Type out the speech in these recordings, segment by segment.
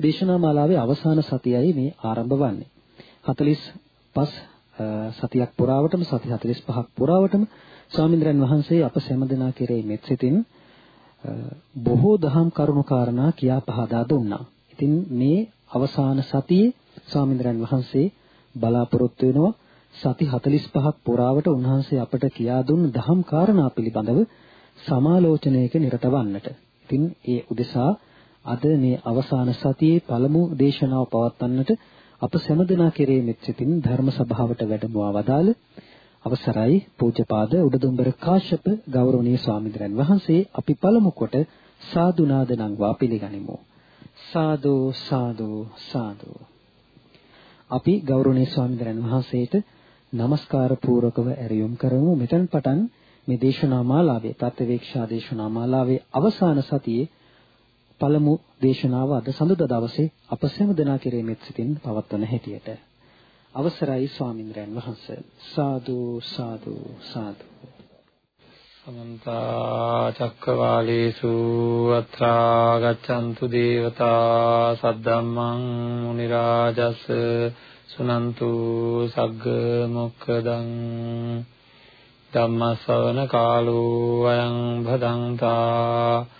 මේ දේශනා මාලාවේ අවසාන සතියයි මේ ආරම්භ වන්නේ. 45 සතියක් පුරාවටම සති 45ක් පුරාවටම ස්වාමින්ද්‍රයන් වහන්සේ අප සෑම දෙනා කෙරෙහි මෙත් සිතින් බොහෝ දහම් කරුණු කාරණා කියා පහදා දුන්නා. ඉතින් මේ අවසාන සතියේ ස්වාමින්ද්‍රයන් වහන්සේ බලාපොරොත්තු වෙනවා සති 45ක් පුරාවට උන්වහන්සේ අපට කියා දුන් දහම් කාරණා පිළිබඳව සමාලෝචනයක නිරත වන්නට. ඉතින් ඒ උදෙසා අද මේ අවසාන සතියේ පළමු දේශනාව පවත්වන්නට අප සෑමදෙනා කෙරේ මෙත් සිතින් ධර්ම සභාවට වැඩමවා වදාළ අවසරයි පූජ්‍යපාද උඩදුම්බර කාශ්‍යප ගෞරවනීය ස්වාමීන් වහන්සේ. අපි පළමු කොට සාදු නාද නංවා පිළිගනිමු. සාදු සාදු සාදු. අපි ගෞරවනීය ස්වාමීන් වහන්සේට নমස්කාර පූර්වකව ඇරයුම් කරමු. මෙතෙන් පටන් මේ දේශනා මාලාවේ ප්‍රත්‍යවේක්ෂා දේශනා මාලාවේ අවසාන සතියේ පළමු දේශනාව අද සඳුදා දවසේ අප සෑම දෙනා කෙරේ මෙත් සිතින් පවත්වන හැටියට. අවසරයි ස්වාමින්ද්‍රයන් වහන්සේ. සාදු සාදු සාදු. සමන්ත චක්කවාලේසු අත්‍රා ගච්ඡන්තු දේවතා සද්දම්මං මුනි රාජස් සුනන්තු සග්ග මොක්කදං ධම්මසවන කාලෝ අයං භදංතා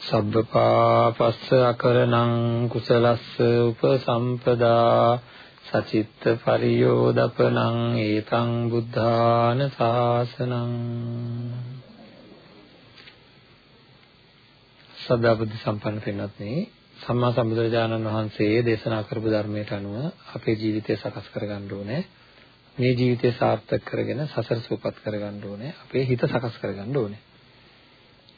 සබ්බපාපස්ස අකරණං කුසලස්ස උපසම්පදා සචිත්ත පරියෝදපනං ඒතං බුද්ධාන සාසනං සදා බුද්ධ සම්පන්න පින්වත්නි සම්මා සම්බුදුරජාණන් වහන්සේ දේශනා කරපු ධර්මයට අනුව අපේ ජීවිතය සකස් කරගන්න ඕනේ මේ ජීවිතය සාර්ථක කරගෙන සසර සූපත් කරගන්න ඕනේ. අපේ හිත සකස් කරගන්න ඕනේ.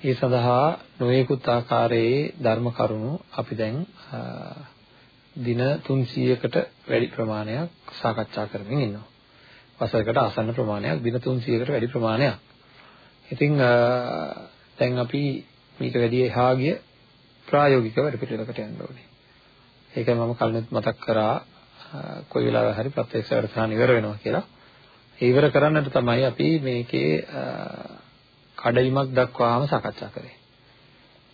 ඒ සඳහා නොයෙකුත් ආකාරයේ ධර්ම කරුණු අපි දැන් දින 300කට වැඩි ප්‍රමාණයක් සාකච්ඡා කරමින් ඉන්නවා. වසරකට ආසන්න ප්‍රමාණයක් දින 300කට වැඩි ප්‍රමාණයක්. ඉතින් දැන් අපි මේක වැඩි එහා ගිය ප්‍රායෝගික වැඩ පිළිවෙලකට යන්න ඕනේ. ඒකයි මම කලින් මතක් කරා කොයි වෙලාවෙ හරි ප්‍රත්‍යක්ෂ වැඩසටහන ඉවර වෙනවා කියලා. ඒ ඉවර කරන්නට තමයි අපි මේකේ කඩයිමක් දක්වාම සාකච්ඡා කරේ.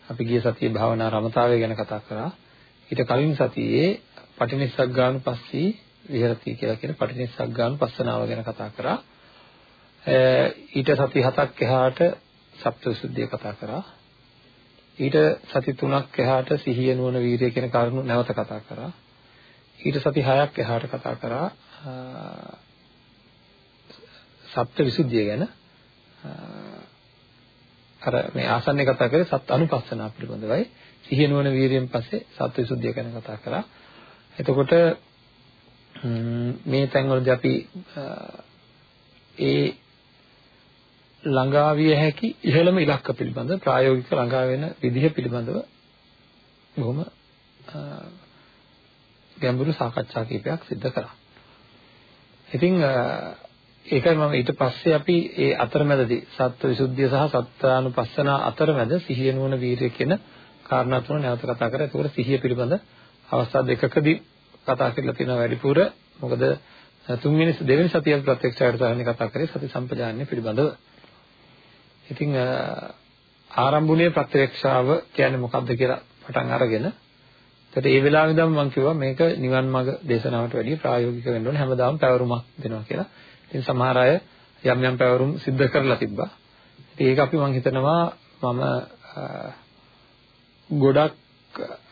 අපි ගිය සතියේ භාවනා රමතාවය ගැන කතා කරා. ඊට කලින් සතියේ පටිනිස්සග්ගානුපස්සී විහෙරති කියලා කියන පටිනිස්සග්ගානුපස්සනාව ගැන කතා කරා. ඊට සති හතක් එහාට සප්තවිසුද්ධිය කතා කරා. ඊට සති තුනක් එහාට සිහිය නුවණ වීරිය කියන කරුණු නැවත කතා කරා. ඊට සති 6ක් එහාට කතා කරා සත්‍ය විසුද්ධිය ගැන අර මේ ආසන්නේ කතා කරේ සත් අනුපස්සනා පිළිබඳවයි සිහිය නුවණ වීරියෙන් පස්සේ සත්‍ය විසුද්ධිය ගැන කතා කරා එතකොට මේ තැන්වලදී අපි ඒ ළඟාවිය හැකි ඉහළම ඉලක්ක පිළිබඳ ප්‍රායෝගික ළඟා වෙන විදිහ පිළිබඳව බොහොම ගැඹුරු සාකච්ඡා කිහිපයක් සිදු කරා. ඉතින් ඒකයි මම ඊට පස්සේ අපි ඒ අතරමැදදී සත්ත්ව විසුද්ධිය සහ සත්‍යානුපස්සන අතරමැද සිහිය නුවණ වීරිය කියන කාරණා තුන නැවත කතා කරා. ඒකෝර සිහිය පිළිබඳ අවස්ථා දෙකකදී කතා කරලා තියෙනවා වැඩිපුර. මොකද තුන්වෙනි දෙවෙනි සතිය ප්‍රත්‍යක්ෂයට සාහනේ කතා කරේ සති සම්පජාන්‍ය පිළිබඳව. ඉතින් ආරම්භුණේ ප්‍රත්‍යක්ෂාව කියන්නේ මොකක්ද කියලා පටන් අරගෙන ඒකට ඒ වෙලාවෙ ඉඳන් මම කිව්වා මේක නිවන් මාර්ග දේශනාවට වැඩිය ප්‍රායෝගික වෙන්න ඕනේ හැමදාම පැවරුමක් දෙනවා කියලා. ඉතින් සමහර අය යම් යම් පැවරුම් සිද්ධ කරලා තිබ්බා. ඉතින් ඒක අපි මම හිතනවා මම ගොඩක්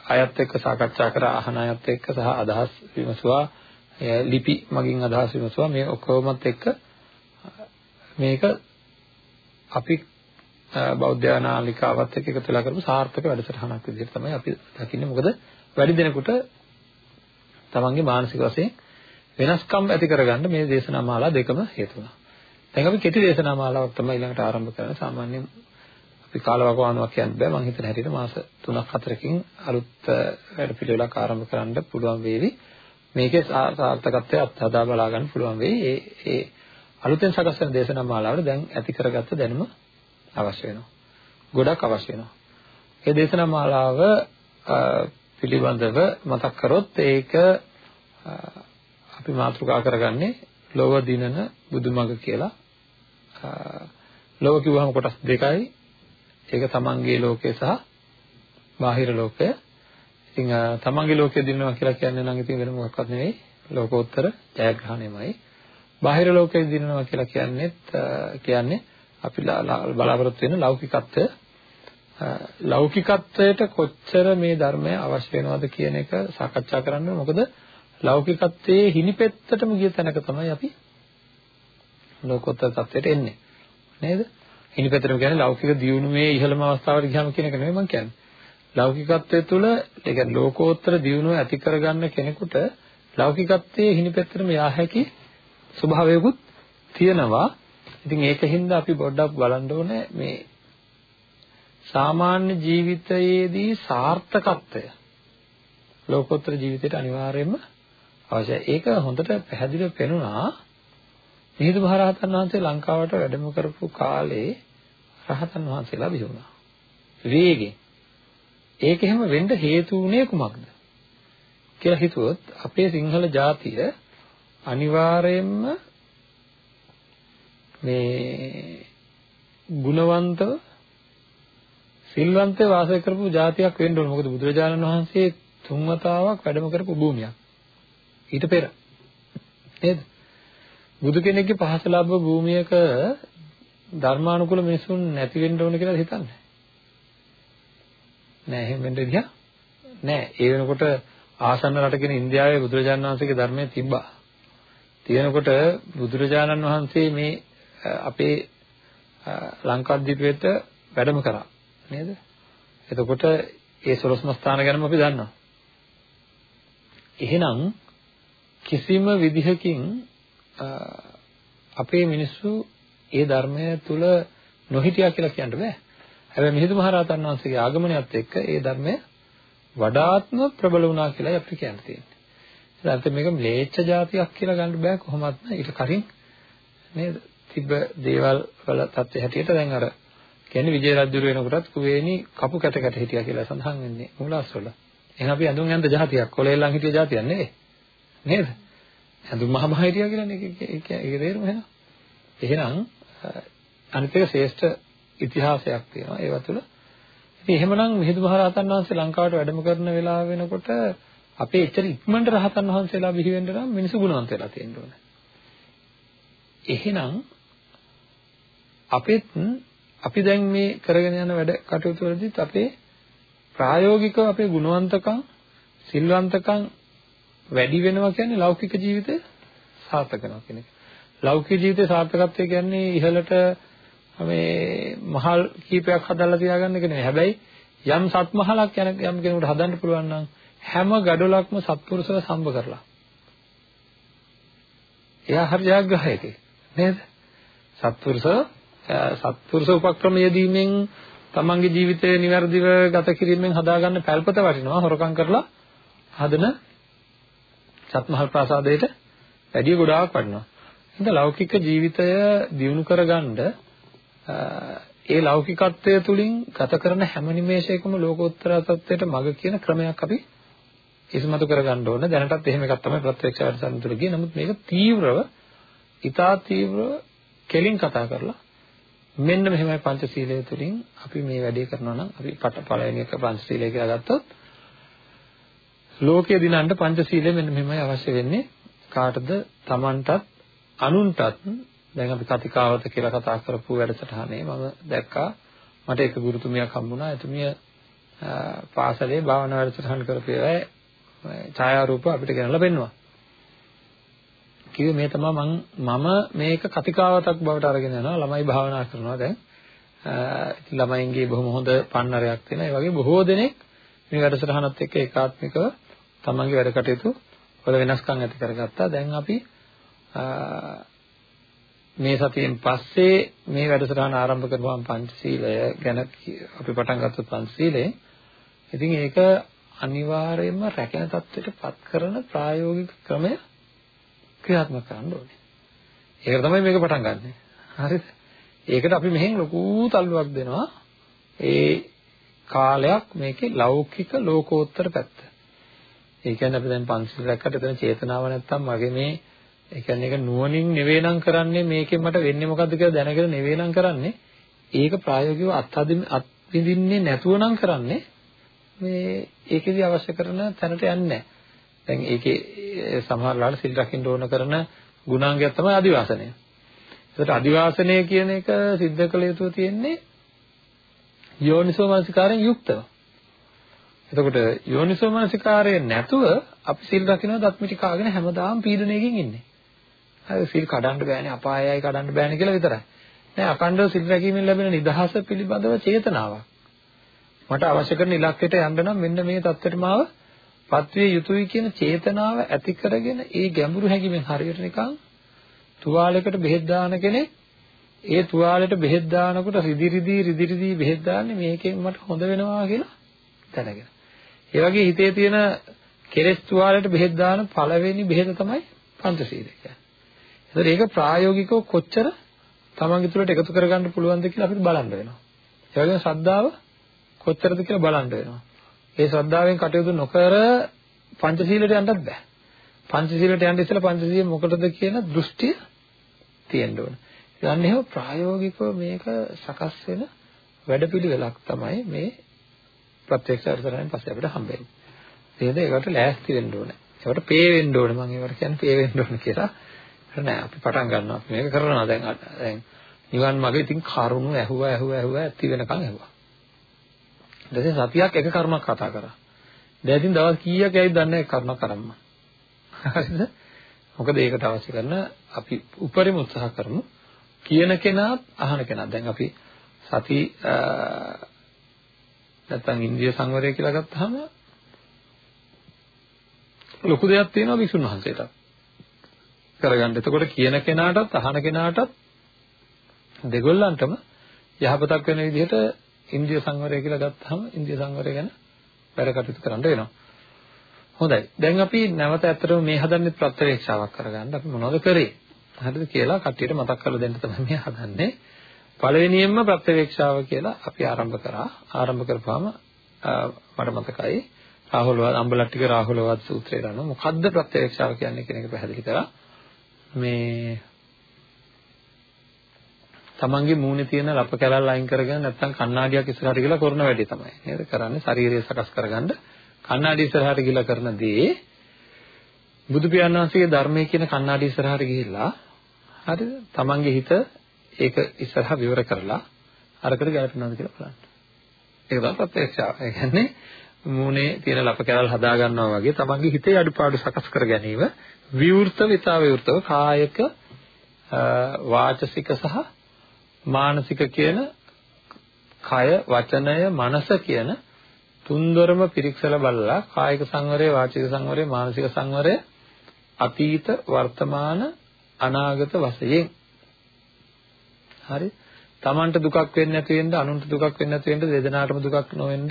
අයත් එක්ක සාකච්ඡා කර අහන අයත් එක්ක සහ අදහස් විමසුවා. ලිපි මගින් අදහස් විමසුවා. මේ ඔක්කොමත් එක්ක මේක අපි බෞද්ධ නාලිකාවත් එක්ක එකතු වෙලා කරපු සාර්ථක වැඩසටහනක් විදිහට තමයි අපි දකින්නේ. මොකද වැඩි දෙනෙකුට තමන්ගේ මානසික වශයෙන් වෙනස්කම් ඇති කරගන්න මේ දේශනා මාලා දෙකම හේතු වුණා. දැන් අපි කෙටි දේශනා මාලාවක් තමයි ඊළඟට ආරම්භ කරන්නේ. සාමාන්‍යයෙන් අපි කාලවකවානුවක් කියන්න බෑ. මම හිතන හැටියට මාස 3ක් 4කින් අලුත් වැඩ පිළිවෙලක් ආරම්භ කරන්න පුළුවන් වේවි. මේකේ සාර්ථකත්වය අත්හදා බලා ගන්න පුළුවන් වෙයි. ඒ ඒ අලුතෙන් සකස් වෙන දේශනා මාලාවට දැන් ඇති කරගත්ත දැනුම අවශ්‍ය වෙනවා. ගොඩක් අවශ්‍ය වෙනවා. ඒ දේශනා මාලාව පිළිබඳව මතක් කරොත් ඒක අපි මාතෘකා කරගන්නේ ලෝව දිනන බුදුමග කියලා. ලෝව කිව්වහම කොටස් දෙකයි. ඒක තමන්ගේ ලෝකය සහ බාහිර ලෝකය. ඉතින් තමන්ගේ ලෝකය දිනනවා කියලා කියන්නේ නම් ඉතින් වෙන මොකක්වත් නෙවෙයි. ලෝකෝත්තර ජයග්‍රහණයමයි. බාහිර ලෝකය දිනනවා කියලා කියන්නේත් කියන්නේ අපි බලාපොරොත්තු වෙන ලෞකිකත්වය ලෞකිකත්වයට කොච්චර මේ ධර්මය අවශ්‍ය වෙනවද කියන එක සාකච්ඡා කරන්න මොකද ලෞකිකත්වයේ හිණිපෙත්තටම ගිය තැනක තමයි අපි ලෝකෝත්තර තත්වයට එන්නේ. නේද? හිණිපෙත්තටම කියන්නේ ලෞකික දියුණුවේ ඉහළම අවස්ථාවට ගියාම කියන එක නෙවෙයි මම කියන්නේ. ලෞකිකත්වයේ තුල ඒ කියන්නේ ලෝකෝත්තර දියුණුව ඇති කරගන්න කෙනෙකුට ලෞකිකත්වයේ හිණිපෙත්තටම යා හැකි ස්වභාවයකුත් තියෙනවා. ඉතින් ඒකින්ද අපි පොඩ්ඩක් බලන්න ඕනේ මේ සාමාන්‍ය ජීවිතයේදී සාර්ථකත්වය. ලෝකෝත්තර ජීවිතයට අනිවාර්යයෙන්ම අවශ්‍යයි. ඒක හොඳට පැහැදිලිව පෙනුණා. මිහිඳු මහරහතන් වහන්සේ ලංකාවට වැඩම කරපු කාලේ රහතන් වහන්සේලා බිහි වුණා. වේගෙන්. ඒක එහෙම වෙන්න හේතු වුණේ කුමක්ද? කියලා හිතුවොත් අපේ සිංහල ජාතිය අනිවාර්යයෙන්ම මේ ගුණවන්තව සිල්වන්තව වාසය කරපු ජාතියක් වෙන්න ඕන. මොකද බුදුරජාණන් වහන්සේ තුන් වතාවක් වැඩම කරපු භූමියක්. ඊට පෙර. නේද? බුදු කෙනෙක්ගේ පහස ලැබව භූමියක ධර්මානුකූල මිනිසුන් නැති වෙන්න ඕන කියලා හිතන්නේ. නෑ එහෙම වෙන්න විදිහ නෑ. ඒ වෙනකොට ආසන්න රටකින ඉන්දියාවේ බුදුරජාණන් වහන්සේගේ ධර්මය තිබ්බා. තියෙනකොට බුදුරජාණන් වහන්සේ මේ අපේ ලංකාද්වීපයට වැඩම කරා. නේද? එතකොට ඒ සොරස්ම ස්ථාන ගැනම අපි දන්නවා. එහෙනම් කිසිම විදිහකින් අපේ මිනිස්සු ඒ ධර්මය තුල නොහිටියා කියලා කියන්න බෑ. හැබැයි මිහිඳු මහරහතන් වහන්සේගේ ආගමනයත් එක්ක ඒ ධර්මය වඩාත්ම ප්‍රබල වුණා කියලායි අපිට කියන්න තියෙන්නේ. ඒ අර්ථයෙන් මේක ම්ලේච්ඡ જાතියක් කියලා ගන්න බෑ කොහොමත්ම ඊට කලින් නේද? තිබ්බ දේවල් වල தත්ත්වය හැටියට දැන් අර කියන්නේ විජය රජුර වෙනකොටත් කුවේණි කපු කැට කැට හිටියා කියලා සඳහන් වෙන්නේ මූලාස්වල. එහෙනම් අපි ඇඳුම් ඇඳ જાතියක් කොලේල්ලන් හිටිය જાතියක් නෙවෙයි. නේද? ඇඳුම් මහ මහ හිටියා කියන්නේ ඒක ඒක තේරුම එහෙනම්. එහෙනම් අනිත් එක ශ්‍රේෂ්ඨ ඉතිහාසයක් තියෙනවා ඒව තුළ. ඉතින් එහෙමනම් මිහිඳු මහ රහතන් වහන්සේ ලංකාවට වැඩම කරන වෙලාව වෙනකොට අපේ එච්චර ඉක්මනට රහතන් වහන්සේලා බිහි වෙන්න නම් මිනිසු ගුණවන්ත වෙලා තියෙන්න ඕනේ. එහෙනම් අපෙත් අපි දැන් මේ කරගෙන යන වැඩ කටයුතු වලදීත් අපේ ප්‍රායෝගිකව අපේ ගුණවන්තකම් සිල්වන්තකම් වැඩි වෙනවා කියන්නේ ලෞකික ජීවිතය සාර්ථක වෙනවා කියන එක. ලෞකික ජීවිතේ සාර්ථකත්වය කියන්නේ ඉහළට මේ මහල් කීපයක් හදලා තියාගන්න එක නෙවෙයි. හැබැයි යම් සත්මහලක් යන යම් කෙනෙකුට හදන්න පුළුවන් නම් හැම gadolakම සත්පුරුෂව සම්බ කරලා. එයා හරි ජයග්‍රහයකේ නේද? සත්පුරුෂව සත්පුරුෂ උපක්‍රම යෙදීමෙන් තමන්ගේ ජීවිතය નિවර්දිව ගත කිරීමෙන් හදාගන්න පැල්පත වටිනවා හොරකම් කරලා හදන සත්මහල් ප්‍රාසාදයට වැඩිය ගොඩාක් වටිනවා. එහෙනම් ලෞකික ජීවිතය දියුණු කරගන්න ඒ ලෞකිකත්වය තුලින් ගත කරන හැම නිමේෂයකම ලෝකෝත්තර තත්වයට මඟ කියන ක්‍රමයක් අපි ඉස්මතු කරගන්න ඕන. දැනටත් එහෙම එකක් තමයි ප්‍රත්‍යක්ෂ වැඩසටහන තුළ ගියේ. නමුත් මේක තීව්‍රව, ඊටා තීව්‍රව කෙලින් කතා කරලා මෙන්න මෙහෙමයි පංචශීලය තුලින් අපි මේ වැඩේ කරනවා නම් අපි පට පළවෙනි එක පංචශීලය කියලා ගත්තොත් ලෝකයේ දිනන්න පංචශීලය මෙන්න මෙහෙමයි අවශ්‍ය වෙන්නේ. කාටද? Tamanටත් අනුන්ටත්. දැන් අපි කතිකාවත කියලා කතා කරපු වැඩසටහනේ මම දැක්කා. මට එක ගුරුතුමියක් හම්බුණා. එතුමිය පාසලේ භාවනා වැඩසටහන් කරපු ඒවායේ ඡායාරූප අපිට ගෙනල්ලා පෙන්නුවා කිව්වේ මේ තමයි මම මම මේක කතිකාවතක් බවට අරගෙන යනවා. ළමයි භාවනා කරනවා දැන්. ඉතින් ළමයින්ගේ බොහොම හොඳ පන්නරයක් තියෙනවා. ඒ වගේ බොහෝ දෙනෙක් මේ වැඩසටහනත් එක්ක ඒකාත්මිකව තමන්ගේ වැඩ කටයුතු වල වෙනස්කම් ඇති කරගත්තා දැන් අපි මේ සතියෙන් පස්සේ මේ වැඩසටහන ආරම්භ කරපුවාම පංචශීලය ගැන අපි පටන් ගත්තොත් පංචශීලයෙන් ඉතින් ඒක අනිවාර්යයෙන්ම රැකෙන தත්ත්වයට පත් කරන ප්‍රායෝගික ක්‍රමය ක්‍රියාත්මක කරන්න ඕනේ. ඒක තමයි මේක පටන් ගන්නෙ. හරිද? ඒකට අපි මෙහෙන් ලොකු තල්ලුවක් දෙනවා. ඒ කාලයක් මේකේ ලෞකික ලෝකෝත්තර පැත්ත. ඒ කියන්නේ අපි දැන් පන්සිල් රැක්කට එතන චේතනාව නැත්තම් මගේ මේ ඒ කියන්නේ ඒක නුවණින් නෙවෙයි නම් කරන්නේ මේකෙන් මට වෙන්නේ මොකද්ද කියලා දැනගෙන නෙවෙයි නම් කරන්නේ. ඒක ප්‍රායෝගිකව අත්හදින් අත්විඳින්නේ නැතුව නම් කරන්නේ මේ ඒකෙදි අවශ්‍ය කරන තැනට යන්නේ නැහැ. දැන් ඒකේ සමහර ලාට සිල් රකින්න ඕන කරන ගුණාංගයක් තමයි අදිවාසනය. එතකොට අදිවාසනය කියන එක සිද්ධ කළ යුතු තියෙන්නේ යෝනිසෝ මනසිකාරයෙන් යුක්තව. එතකොට යෝනිසෝ මනසිකාරය නැතුව අපි සිල් රකින්න දත්මිටි කාගෙන හැමදාම පීඩණයකින් ඉන්නේ. හරි සිල් කඩන්න බෑනේ අපායයි කඩන්න බෑනේ කියලා විතරයි. නෑ අකණ්ඩව සිල් රැකීමෙන් ලැබෙන නිදහස පිළිබඳව චේතනාවක්. මට අවශ්‍ය කරන ඉලක්කයට යන්න නම් මෙන්න මේ தත්ත්වයට මාව පත්විය යුතුයි කියන චේතනාව ඇති කරගෙන ඒ ගැඹුරු හැඟීමෙන් හරියට නිකන් තුවාලයකට බෙහෙත් දාන කෙනෙක් ඒ තුවාලෙට බෙහෙත් දානකොට රිදි රිදි රිදි රිදි බෙහෙත් දාන්නේ මේකෙන් මට හොඳ වෙනවා කියලා දැනගෙන. ඒ වගේ හිතේ තියෙන කෙලෙස් තුවාලෙට බෙහෙත් දාන පළවෙනි බෙහෙත තමයි පංචශීලය කියන්නේ. ඒතර ඒක ප්‍රායෝගිකව කොච්චර තමන්ගේ තුළට එකතු කරගන්න පුළුවන්ද කියලා අපිට බලන්න වෙනවා. ඒ වගේම ශ්‍රද්ධාව කොච්චරද කියලා බලන්න වෙනවා. ඒ ශ්‍රද්ධාවෙන් කටයුතු නොකර පංචශීලයට යන්නත් බෑ. පංචශීලයට යන්න ඉස්සෙල්ලා පංචශීල මොකටද කියන දෘෂ්ටිය තියෙන්න ඕන. යන්නේ එහෙම ප්‍රායෝගිකව මේක සකස් වෙන වැඩපිළිවෙලක් තමයි මේ ප්‍රත්‍යක්ෂ අර්ථයෙන් පස්සේ අපිට හම්බෙන්නේ. එහෙනම් ඒකට ලෑස්ති වෙන්න ඕනේ. ඒකට පේ වෙන්න ඕනේ මම ඒවට කියන්නේ පේ වෙන්න ඕනේ කියලා. නෑ අපි පටන් ගන්නවා මේක කරනවා දැන් දැන් නිවන් මාර්ගෙ ඉතින් කරුණු ඇහුවා ඇහුවා ඇහුවා ඇති වෙනකන් ඇහුවා ඊට පස්සේ සතියක් එක කර්මයක් කතා කරා. දැන් ඉතින් දවස් කීයක් ඇයිද දන්නේ කර්ම කරම්ම. හරිද? මොකද ඒකට අවශ්‍ය කරන අපි උපරිම උත්සාහ කරමු. කියන කෙනාත් අහන කෙනාත්. දැන් අපි සති නැත්තම් ඉන්ද්‍රිය සංවරය කියලා ගත්තාම ලොකු දෙයක් තියෙනවා විසුණු වහන්සේට. කරගන්න. එතකොට කියන කෙනාටත් අහන කෙනාටත් දෙගොල්ලන්ටම යහපතක් වෙන විදිහට ඉන්ද්‍රිය සංවරය කියලා ගත්තාම ඉන්ද්‍රිය සංවරය ගැන වැඩ කටයුතු කරන්න වෙනවා. හොඳයි. දැන් අපි නැවත ඇත්තටම මේ හදන්නේ ප්‍රත්‍යවේක්ෂාවක් කරගන්න අපි මොනවද කරේ? හරිද කියලා කට්ටියට මතක් කරලා දෙන්න තමයි මේ හදන්නේ. පළවෙනියෙන්ම ප්‍රත්‍යවේක්ෂාව කියලා අපි ආරම්භ කරා. ආරම්භ කරපුවාම මට මතකයි රාහුල අම්බලට්ටික රාහුලවාද සූත්‍රය ගන්න මොකද්ද ප්‍රත්‍යවේක්ෂාව කියන්නේ කියන එක පැහැදිලි කරා. මේ තමන්ගේ මූණේ තියෙන ලප කැලල් අයින් කරගෙන නැත්නම් කණ්ණාඩියක් ඉස්සරහට ගිහලා කරන වැඩේ තමයි. නේද? කරන්නේ ශරීරය සකස් කරගන්න. කණ්ණාඩි ඉස්සරහට ගිහලා කරන දේ බුදු පියාණන් වහන්සේගේ ධර්මයේ කියන කණ්ණාඩි ඉස්සරහට ගිහිල්ලා හරිද? තමන්ගේ හිත ඒක ඉස්සරහ විවර කරලා අරකට ගැලපෙනවද කියලා බලන්න. ඒක තමයි ප්‍රත්‍යක්ෂාව ඒ කියන්නේ මූණේ තියෙන ලප කැලල් හදා ගන්නවා වගේ තමන්ගේ හිතේ අඩුපාඩු සකස් කර ගැනීම විවෘත විතා විවෘතව කායක වාචසික සහ මානසික කියන කය වචනය මනස කියන තුන්දොරම පිරික්සලා බලලා කායික සංවරය වාචික සංවරය මානසික සංවරය අතීත වර්තමාන අනාගත වශයෙන් හරි Tamanට දුකක් වෙන්නේ නැති වෙන්න අනුන්ට දුකක් වෙන්නේ නැති වෙන්න දෙදෙනාටම දුකක් නොවෙන්න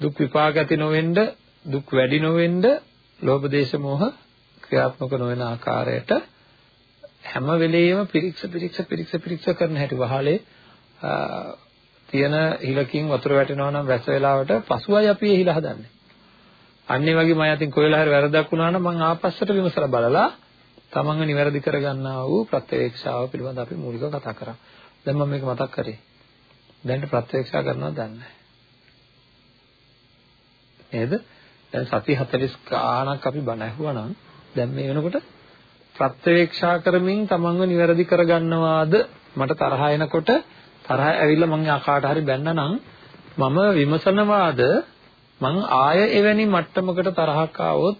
දුක් විපාක ඇති නොවෙන්න දුක් වැඩි නොවෙන්න ලෝභ දේශ මොහ ක්‍රියාත්මක නොවන ආකාරයට හැම වෙලෙම පිරික්ස පිරික්ස පිරික්ස පිරික්ස කරන හැටි වහලේ තියෙන හිලකින් වතුර වැටෙනවා නම් වැස්ස වෙලාවට පසුවයි අපි ඒ හිල හදන්නේ. අන්න ඒ වගේ මම අතින් කොහෙලා හරි වැරදක් වුණා නම් මම ආපස්සට විමසලා බලලා තමන්ව නිවැරදි කරගන්නා වූ ප්‍රත්‍යවේක්ෂාව පිළිබඳ අපි මූලිකව කතා කරා. දැන් මම මේක මතක් කරේ. දැන් ප්‍රත්‍යවේක්ෂා කරනවද දන්නේ නේද? දැන් සති 40 ගාණක් අපි බණ ඇහුවා නම් දැන් මේ වෙනකොට ප්‍රත්‍යවේක්ෂා කරමින් තමන්ව නිවැරදි කරගන්නවාද මට තරහ එනකොට තරහ ඇවිල්ලා මං ආකාට හරි බැන්න නම් මම විමසනවාද මං ආය එවැනි මට්ටමකට තරහක් ආවොත්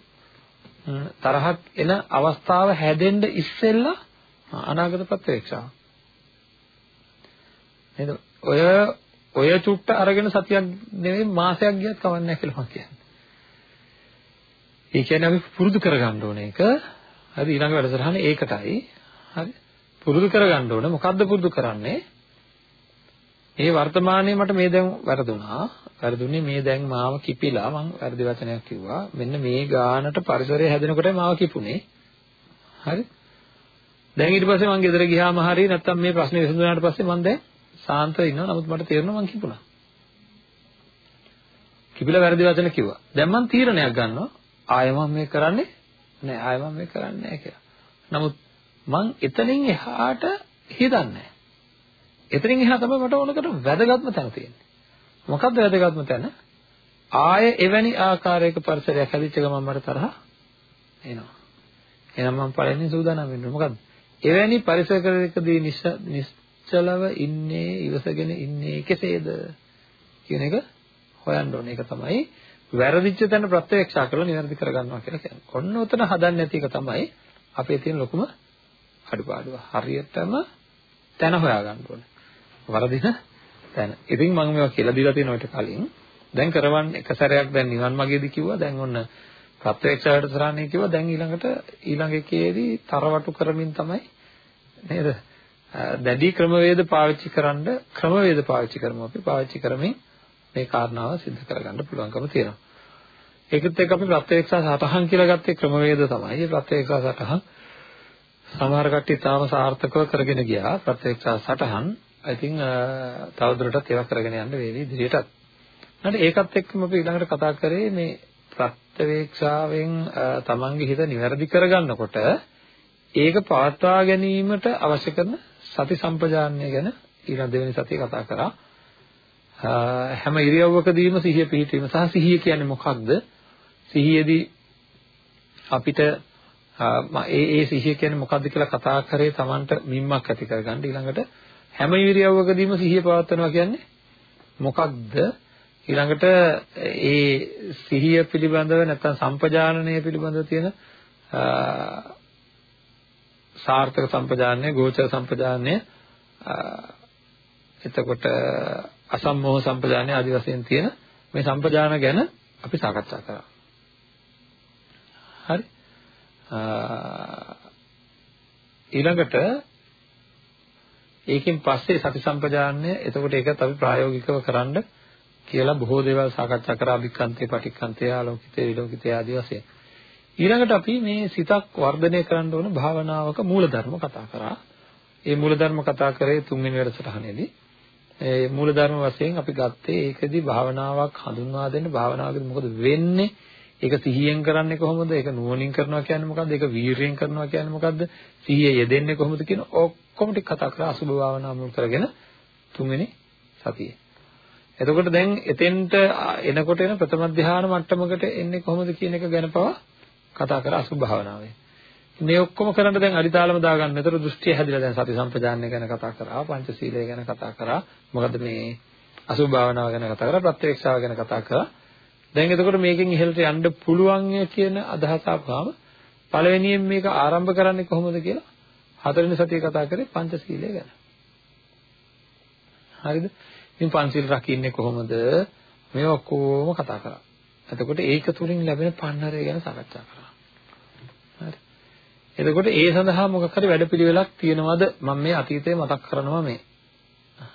තරහක් එන අවස්ථාව හැදෙන්න ඉස්සෙල්ලා අනාගත ප්‍රත්‍යක්ෂාව නේද ඔය ඔය චුට්ට අරගෙන සතියක් නෙවෙයි මාසයක් ගියත් කවන්නේ නැහැ කියලා මම කියන්නේ. ඒ කියන්නේ අපි පුරුදු කරගන්න ඕන එක හරි ඊළඟ වැඩසටහන ඒකටයි. හරි. පුරුදු කරගන්න ඕන. මොකද්ද පුරුදු කරන්නේ? මේ වර්තමානයේ මට මේ දැන් වැරදුනා. වැරදුනේ මේ දැන් මාව කිපිලා මං වැරදි වචනයක් කිව්වා. මෙන්න මේ ගානට පරිසරය හැදෙනකොට මාව කිපුනේ. හරි? දැන් ඊට පස්සේ මං ගෙදර ගියාම හරි නැත්තම් මේ ප්‍රශ්නේ විසඳුනාට පස්සේ මං දැන් සාන්තව ඉන්නවා. නමුත් මට තේරෙනවා මං කිපුණා. කිපිලා වැරදි වචන කිව්වා. දැන් මං තීරණයක් ගන්නවා. ආයෙ මම මේක කරන්නේ නෑ. ආයෙ මම මේක කරන්නේ නෑ කියලා. නමුත් මං එතනින් එහාට හිතන්නේ එතනින් එහා තමයි මට ඕනකට වැදගත්ම තැන තියෙන්නේ. මොකක්ද වැදගත්ම තැන? ආයෙ එවැනි ආකාරයක පරිසරයක් හැදිච්ච ගමන් මට තරහ එනවා. එහෙනම් මම පළවෙනි සූදානම් වෙන්න මොකද්ද? එවැනි පරිසරයකදී නිශ්චලව ඉන්නේ ඉවසගෙන ඉන්නේ කෙසේද කියන එක හොයන්න ඕනේ. ඒක තමයි වැරදිච්ච තැන ප්‍රත්‍යක්ෂා කරලා නිවැරදි කරගන්නවා කියලා කියන්නේ. ඔන්න උතන හදන්නේ නැති එක තමයි අපේ තියෙන ලොකුම අඩුපාඩුව. හරියටම තැන හොයාගන්න ඕනේ. වරදින තැන. ඉතින් මම මේවා කියලා දීලා තියෙනවට කලින් දැන් කරවන්නේ එක සැරයක් දැන් නිවන් මාගේදී කිව්වා දැන් ඔන්න ප්‍රත්‍යක්ෂයට සරණේ කිව්වා දැන් ඊළඟට ඊළඟ එකේදී තරවටු කරමින් තමයි නේද දැඩි ක්‍රමවේද පාවිච්චි කරන්න ක්‍රමවේද පාවිච්චි කරමු අපි පාවිච්චි කරමින් මේ කාරණාව सिद्ध කරගන්න පුළුවන්කම තියෙනවා ඒකත් එක්ක අපි ප්‍රත්‍යක්ෂ සටහන් කියලා ගත්තේ ක්‍රමවේද තමයි මේ ප්‍රත්‍යක්ෂ සටහන් සමහර කට්ටිය තාම සාර්ථකව කරගෙන ගියා ප්‍රත්‍යක්ෂ සටහන් I think තවදුරටත් ඒවා කරගෙන යන්න වේවි ඉදිරියටත්. නැත්නම් ඒකත් එක්කම අපි ඊළඟට කතා කරේ මේ ප්‍රත්‍යවේක්ෂාවෙන් තමන්ගේ හිත નિවැරදි කරගන්නකොට ඒක පවත්වා ගැනීමට අවශ්‍ය කරන සති සම්පජාන්‍ය ගැන ඊළඟ දෙවෙනි සතියේ කතා කරා. හැම ඉරියව්වකදීම සිහිය පිහිටීම සහ සිහිය කියන්නේ මොකක්ද? සිහියේදී අපිට ඒ ඒ සිහිය කියන්නේ මොකක්ද කියලා කතා කරේ Tamanට මිම්මක් ඇති කරගන්න ඊළඟට හැම ඉරියව්වකදීම සිහිය පවත්වනවා කියන්නේ මොකක්ද? ඊළඟට ඒ සිහිය පිළිබඳව නැත්නම් සම්පජානනය පිළිබඳව තියෙන සාර්ථක සම්පජානනය, ගෝචර සම්පජානනය එතකොට අසම්මෝහ සම්පජානනය ආදි වශයෙන් තියෙන මේ සම්පජාන ගැන අපි සාකච්ඡා කරා. හරි. ඊළඟට ඒකෙන් පස්සේ සති සම්පජානනය එතකොට ඒකත් අපි ප්‍රායෝගිකව කරන්න කියලා බොහෝ දේවල් සාකච්ඡා කරා අභික්ඛන්තේ පටික්ඛන්තේ ආලෝකිතේ විලෝකිතේ ආදී වශයෙන්. ඊළඟට අපි මේ සිතක් වර්ධනය කරන්න ඕන භාවනාවක මූලධර්ම කතා කරා. ඒ මූලධර්ම කතා කරේ තුන්වෙනි වැඩසටහනේදී. ඒ මූලධර්ම වශයෙන් අපි ගත්තේ ඒකෙදි භාවනාවක් හඳුන්වා දෙන්න භාවනාවකදී මොකද වෙන්නේ? ඒක සිහියෙන් කරන්නේ කොහොමද? ඒක නුවණින් කරනවා කියන්නේ මොකද්ද? ඒක වීරියෙන් කරනවා කියන්නේ මොකද්ද? සිහිය යෙදෙන්නේ කොහොමද කියන ඔක්කොම ටික කතා කරලා අසුභ භාවනාව මුල් කරගෙන තුන්වෙනි සතියේ. එතකොට දැන් එතෙන්ට එනකොට එන ප්‍රථම ධ්‍යාන මට්ටමකට එන්නේ කොහොමද කියන එක ගැන පවා කතා කරා අසුභ භාවනාවේ. මේ ඔක්කොම කරන්න දැන් අදිතාලම දාගන්න. ඒතර දෘෂ්ටිය හැදිලා දැන් සති සම්පජාන්‍ය ගැන කතා කරා, පංචශීලය ගැන කතා කරා. මොකද මේ අසුභ භාවනාව ගැන කතා කරා, ප්‍රත්‍යක්ෂාව ගැන කතා කරා. දැන් එතකොට මේකෙන් ඉහළට යන්න පුළුවන් කියන අදහස ආපුවාම පළවෙනියෙන් මේක ආරම්භ කරන්නේ කොහොමද කියලා හතරවෙනි සතියේ කතා කරේ පංචශීලය ගැන. හරිද? ඉතින් පංචශීල රකින්නේ කොහොමද? මේ ඔක්කොම කතා කරා. එතකොට ඒක තුලින් ලැබෙන පන්නරය ගැන සාකච්ඡා කරා. හරි. එතකොට ඒ සඳහා මොකක් හරි වැඩපිළිවෙලක් තියෙනවද? මම මේ අතීතේ මතක් කරනවා මේ.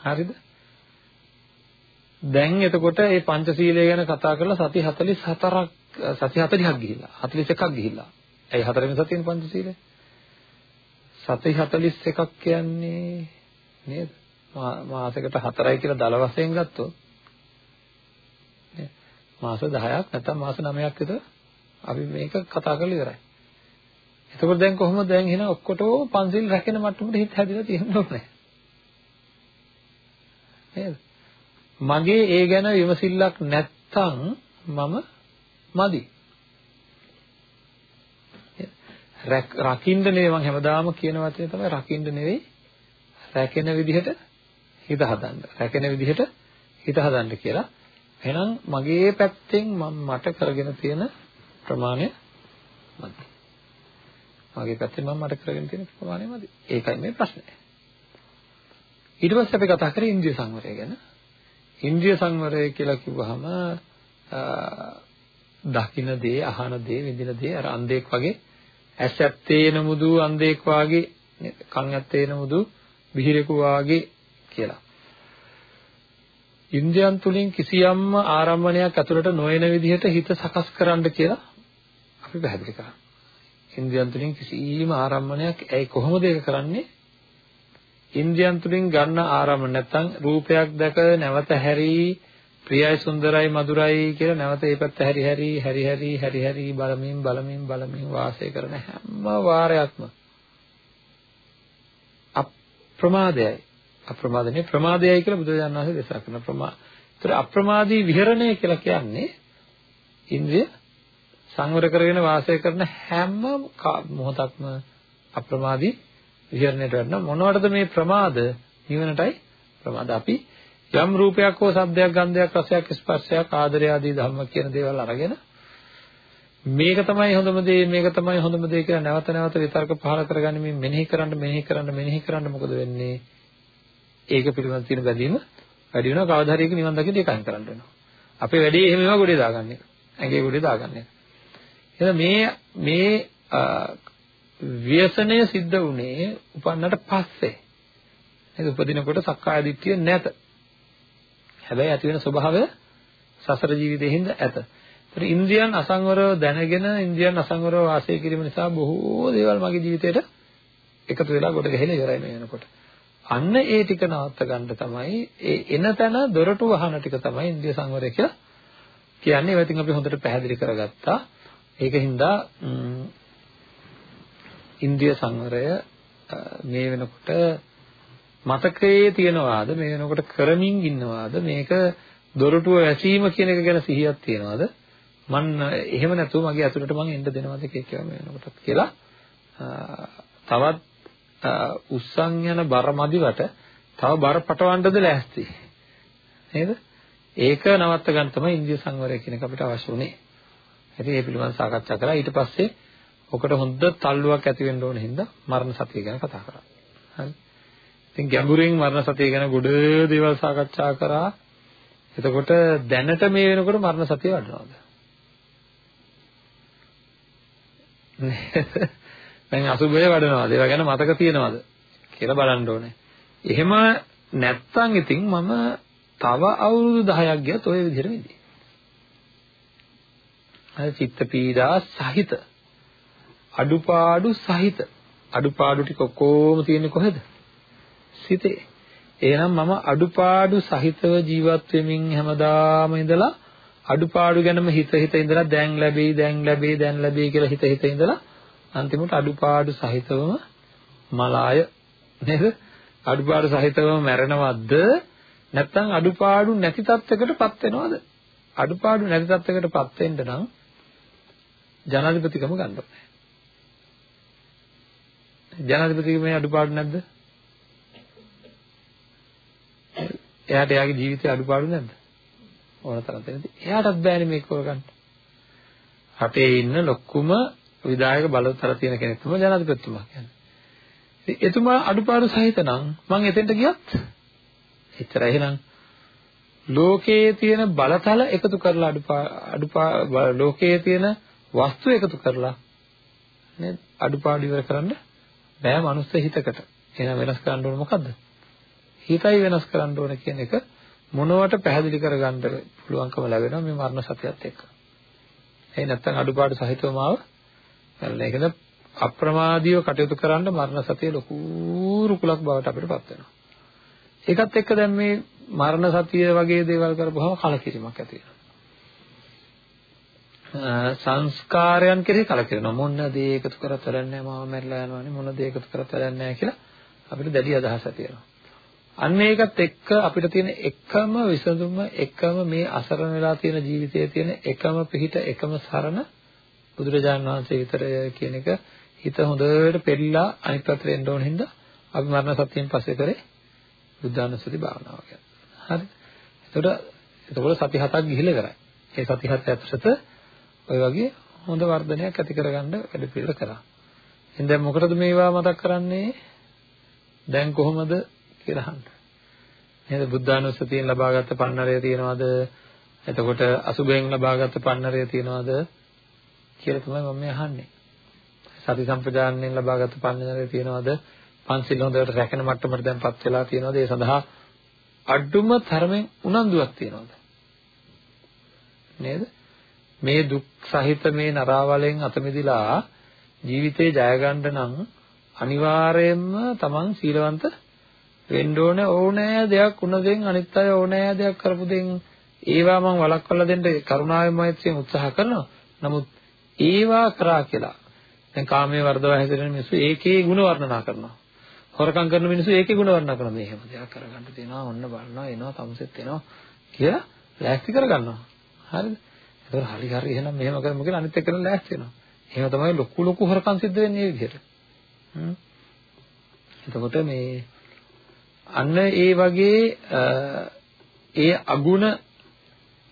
හරිද? දැන් එතකොට මේ පංචශීලය ගැන කතා කරලා සති 44ක් සති 40ක් ගිහිල්ලා 41ක් ගිහිල්ලා. ඇයි හතරවෙනි සතියේ පංචශීලය? සති 41ක් කියන්නේ නේද? මාසයකට 4යි කියලා දල වශයෙන් ගත්තොත් මාස 10ක් නැත්නම් මාස 9ක් විතර අපි මේක කතා කරලා ඉවරයි. එතකොට දැන් කොහොමද දැන් එහෙනම් ඔක්කොටම පන්සිල් රැකෙන මට්ටමට හිත හැදිලා තියෙන්නේ නේද? මගේ ඒ ගැන විමසිල්ලක් නැත්තම් මම මදි. රකින්න නෙවෙයි මම හැමදාම කියන වචනේ තමයි රකින්න නෙවෙයි රැකෙන විදිහට හිත හදන්න. රැකෙන විදිහට හිත හදන්න කියලා. එහෙනම් මගේ පැත්තෙන් මම මට කරගෙන තියෙන ප්‍රමාණය මදි. මගේ පැත්තෙන් මම මට කරගෙන තියෙන ප්‍රමාණය මදි. ඒකයි මේ ප්‍රශ්නේ. ඊට පස්සේ අපි කතා කරේ ඉන්ද්‍රිය සංවරය ගැන. ඉන්ද්‍රිය සංවරය කියලා කිව්වහම දකින දේ, අහන දේ, විඳින දේ අර අන්ධෙක් වගේ ඇස් ඇත්තේ නමුදු අන්ධෙක් වාගේ කන් ඇත්තේ නමුදු බිහිරෙකු වාගේ කියලා. ඉන්ද්‍රියන් තුලින් කිසියම්ම ආරම්භණයක් ඇතුළට නොයන විදිහට හිත සකස් කරන්න කියලා අපි පැහැදිලි කරා. ඉන්ද්‍රියන් තුලින් කිසිම ආරම්භණයක් ඇයි කොහොමද ඒක කරන්නේ? ඉන්ද්‍රියන් තුලින් ගන්න ආරම්භ නැත්නම් රූපයක් දැක නැවත හැරි ප්‍රියයි සුන්දරයි මధుරයි කියලා නැවත ඒ පැත්ත හැරි හැරි හැරි හැරි හැරි හැරි බලමින් බලමින් බලමින් වාසය කරන හැම වාරයක්ම අප්‍රමාදයයි. අප්‍රමාදනේ ප්‍රමාදයයි කියලා බුදුරජාණන් වහන්සේ දේශනා කරන ප්‍රමා. ඒතර අප්‍රමාදී විහරණය කියලා කියන්නේ ඉන්ද්‍රිය සංවර කරගෙන වාසය කරන හැම මොහොතක්ම අප්‍රමාදී විහරණයට වඩා මොනවටද මේ ප්‍රමාද? නිවනටයි ප්‍රමාද. අපි යම් රූපයක් හෝ ශබ්දයක් ගන්ධයක් රසයක් ස්පර්ශයක් ආදරය ආදී ධර්ම කියන දේවල් අරගෙන මේක තමයි හොඳම දේ මේක තමයි හොඳම දේ කියලා නැවත නැවත විතර්ක පහල කරගනිමින් මෙනෙහි කරන්න මෙනෙහි කරන්න මෙනෙහි කරන්න මොකද වෙන්නේ ඒක පිළිබඳ තියෙන බැඳීම වැඩි වෙනවා කවදා හරි ඒක නිවන් දකින්න ඒකෙන් කරන්න වෙනවා. අපේ වැඩේ එහෙම ඒවා ගොඩේ දාගන්න එක. ඇඟේ ගොඩේ දාගන්න එක. එහෙනම් මේ මේ ව්‍යසනය සිද්ධ වුණේ උපන්නට පස්සේ. නේද? උපදිනකොට සක්කාය දිට්ඨිය නැත. හැබැයි ඇති වෙන ස්වභාවය සසර ජීවිතේ හින්දා ඇත. ඒතර ඉන්ද්‍රියන් අසංවරව දැනගෙන ඉන්ද්‍රියන් අසංවරව වාසය කිරීම නිසා බොහෝ දේවල් මගේ ජීවිතේට එකතු වෙලා ගොඩ ගැහිලා ඉවරයි මේ වෙනකොට. අන්න ඒ ටික නවත්ත ගන්න තමයි ඒ එන තැන දොරටු වහන ටික තමයි ඉන්ද්‍රිය සංවරය කියලා කියන්නේ. ඒවා ඉතින් අපි හොඳට පැහැදිලි කරගත්තා. ඒකින්ද ඉන්ද්‍රිය සංවරය මේ වෙනකොට මතකයේ තියනවාද? මේ වෙනකොට කරමින් ඉන්නවාද? මේක දොරටුව වැසීම කියන එක ගැන සිහියක් තියනවාද? මන් එහෙම නැතුව මගේ අතුලට මං එන්න දෙනවද කියලා මේ වෙනකොට කියලා. තවත් උස්සන් යන බර මදිවට තව බර පටවන්නද ලෑස්ති. නේද? ඒක නවත්ත ගන්න තමයි ඉන්ද්‍රිය සංවරය කියන එක අපිට අවශ්‍ය උනේ ඉතින් ඒ පිළිබඳව සාකච්ඡා කරා. ඊට පස්සේ ඔකට හොඳ තල්ලුවක් ඇති වෙන්න ඕන හින්දා මරණ සතිය ගැන කතා කරා. හරි. ඉතින් ගැඹුරින් මරණ සතිය ගැන ගොඩ දේවල් සාකච්ඡා කරා එතකොට දැනට මේ වෙනකොට මරණ සතිය වඩනවද දැන් අසුබය වඩනවාද? ඒවා ගැන මතක තියනවාද කියලා බලන්න ඕනේ. එහෙම නැත්තම් ඉතින් මම තව අවුරුදු 10ක් ගියත් ওই විදිහට විඳි. අර චිත්ත පීඩා සහිත අඩුපාඩු සහිත අඩුපාඩු ටික ඔක්කොම තියෙන්නේ කොහෙද? සිතේ. එහෙනම් මම අඩුපාඩු සහිතව ජීවත් වෙමින් හැමදාම ඉඳලා අඩුපාඩු ගැනම හිත හිත ඉඳලා දැන් ලැබෙයි දැන් ලැබෙයි දැන් ලැබෙයි කියලා හිත හිත ඉඳලා අන්තිමට අඩුපාඩු සහිතවම මලාය නේද? අඩුපාඩු සහිතවම මැරෙනවද? නැත්නම් අඩුපාඩු නැති තත්යකටපත් වෙනවද? අඩුපාඩු නැති තත්යකටපත් වෙන්න නම් ජනාධිපතිකම ගන්න ඕනේ. ජනාධිපතිකමේ අඩුපාඩු නැද්ද? එයාට එයාගේ ජීවිතේ අඩුපාඩු නැද්ද? ඕන තරම් තියෙනවා. එයාටත් බෑනේ මේක කරගන්න. රටේ ඉන්න ලොකුම විධායක බලතල තියෙන කෙනෙක් තමයි ජනාධිපතිතුමා කියන්නේ. ඉතින් එතුමා අඩුපාඩු සහිත නම් මම එතෙන්ට ගියත් එච්චරයි එහෙනම් ලෝකයේ තියෙන බලතල එකතු කරලා අඩුපා අඩුපා ලෝකයේ තියෙන වස්තු එකතු කරලා නේද අඩුපාඩු ඉවර කරන්න බෑ මනුස්ස හිතකට. එහෙනම් වෙනස් කරන්න ඕන මොකද්ද? හිතයි වෙනස් කරන්න ඕන කියන එක මොනවට පැහැදිලි කරගන්න පුළුවන්කම ලැබෙනවා මේ මරණ සත්‍යයත් එක්ක. ඒ නැත්තම් අඩුපාඩු සහිතවම ආව කරලා ඒකද අප්‍රමාදීව කටයුතු කරන්න මරණ සතිය ලොකු රුකුලක් බවට අපිටපත් වෙනවා. ඒකත් එක්ක දැන් මේ මරණ සතිය වගේ දේවල් කරපුවම කලකිරීමක් ඇති වෙනවා. සංස්කාරයන් කෙරෙහි කලකිරෙනවා. මොන දේ එකතු කරත් වැඩක් නැහැ මම මැරිලා යනවානේ මොන දේ එකතු කරත් වැඩක් නැහැ කියලා අපිට දැඩි අදහසක් තියෙනවා. අන්න ඒකත් එක්ක අපිට තියෙන එකම විසඳුම එකම මේ අසරණ වෙලා තියෙන ජීවිතයේ තියෙන එකම පිහිට එකම සරණ බුදුරජාණන් වහන්සේ විතරය කියන එක හිත හොඳට පෙරලා අනිත් පැත්තට එන්න ඕන හින්දා අපි මරණ සත්‍යයෙන් පස්සේ කරේ බුද්ධානුස්සති භාවනාව කියන්නේ. හරි. එතකොට එතකොට සති හතක් ගිහිල්ලා කරා. ඒ සති හත ඇතුළත ඔය වගේ හොඳ වර්ධනයක් ඇති කරගන්න වැඩ පිළිවෙල කරා. එහෙනම් දැන් මොකටද මේවා මතක් කරන්නේ? දැන් කොහොමද කියලා අහන්න. නේද බුද්ධානුස්සතියෙන් ලබාගත් පන්නරය තියනවාද? එතකොට අසුබයෙන් ලබාගත් පන්නරය තියනවාද? කියලා තමයි මම මේ අහන්නේ. සති සම්පජානනයෙන් ලබාගත් පඤ්ඤාණය තියනවාද? පන්සිල් හොඳට රැකෙන මට්ටමට දැන්පත් වෙලා තියනවාද? ඒ සඳහා අඩුම තරමෙන් උනන්දුවක් තියනවද? නේද? මේ දුක් සහිත මේ නරාවලෙන් අත මිදලා ජීවිතේ ජය ගන්න නම් අනිවාර්යයෙන්ම තමන් සීලවන්ත වෙන්න ඕනේ ඕනෑ දෙයක් උන දෙන් අනිත් අය ඕනෑ දෙයක් කරපු දෙන් ඒවා මම වළක්වලා දෙන්න කරුණාවෙන් මෛත්‍රියෙන් උත්සාහ කරනවා. නමුත් ඒවා කරා කියලා දැන් කාමයේ වර්ධව හැදෙන මිනිස්සු ඒකේ ಗುಣ වර්ණනා කරනවා. හොරකම් කරන මිනිස්සු ඒකේ ಗುಣ වර්ණනා කරනවා. මේ හැම දෙයක් කරගන්න තියෙනවා, ඔන්න බලනවා, එනවා, තමුසෙත් එනවා කියලා ලෑස්ති කරගන්නවා. හරිද? ඒක හරි හරි එහෙනම් මෙහෙම කරමු කියලා අනිත් එක්කන ලෑස්ති වෙනවා. එහෙම තමයි ලොකු ලොකු හොරකම් සිද්ධ වෙන්නේ මේ විදිහට. හ්ම්. එතකොට මේ අන්න ඒ වගේ ඒ අගුණ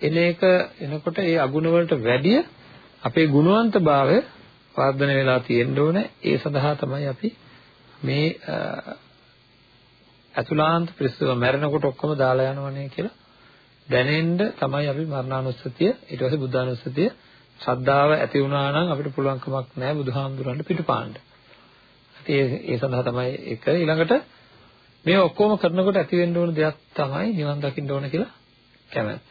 එන එක එනකොට ඒ අගුණ වලට වැඩිය අපේ ගුණවන්තභාවය වර්ධනය වෙලා තියෙන්න ඕනේ. ඒ සඳහා තමයි අපි මේ අතුලාන්ත පිරිසුව මැරෙනකොට ඔක්කොම දාලා යනවනේ කියලා දැනෙන්න තමයි අපි මරණානුස්සතිය ඊට පස්සේ බුද්ධානුස්සතිය ශ්‍රද්ධාව ඇති වුණා නම් අපිට පුළුවන් කමක් නැහැ බුදුහාමුදුරන්ට පිටුපාන්න. ඒ ඒ සඳහා තමයි ඒක ඊළඟට මේ ඔක්කොම කරනකොට ඇති වෙන්න ඕන දෙයක් තමයි නිවන් දකින්න ඕන කියලා කැමැත්ත.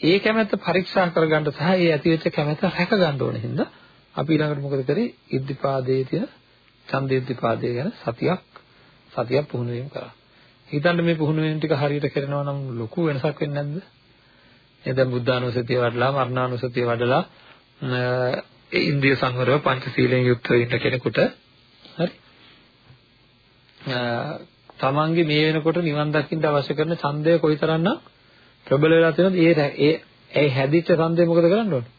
ඒ කැමැත්ත පරීක්ෂා කරගන්න සහ ඒ ඇති වෙච්ච කැමැත්ත රැක ගන්න ඕන හින්දා අපි ඊළඟට මොකද කරේ? ඉද්ධිපාදයේ තියෙන ඡන්දේද්ධිපාදයේ ගැන සතියක් සතියක් පුහුණු වීම කරා. හිතන්න මේ පුහුණු වීම ටික හරියට කරනවා නම් ලොකු වෙනසක් වෙන්නේ නැද්ද? ඒ දැන් බුද්ධානුස්සතිය වඩලා මරණානුස්සතිය වඩලා ඒ ඉන්ද්‍රිය සංවරව පංචශීලයෙන් යුක්ත වෙන්න කෙනෙකුට හරි තමන්ගේ මේ වෙනකොට නිවන් දකින්න අවශ්‍ය කරන ඡන්දය කොයිතරම්නම් ප්‍රබල වෙලා තියෙනවද? ඒ ඒ ඒ හැදිච්ච ඡන්දය මොකද කරන්න ඕනේ?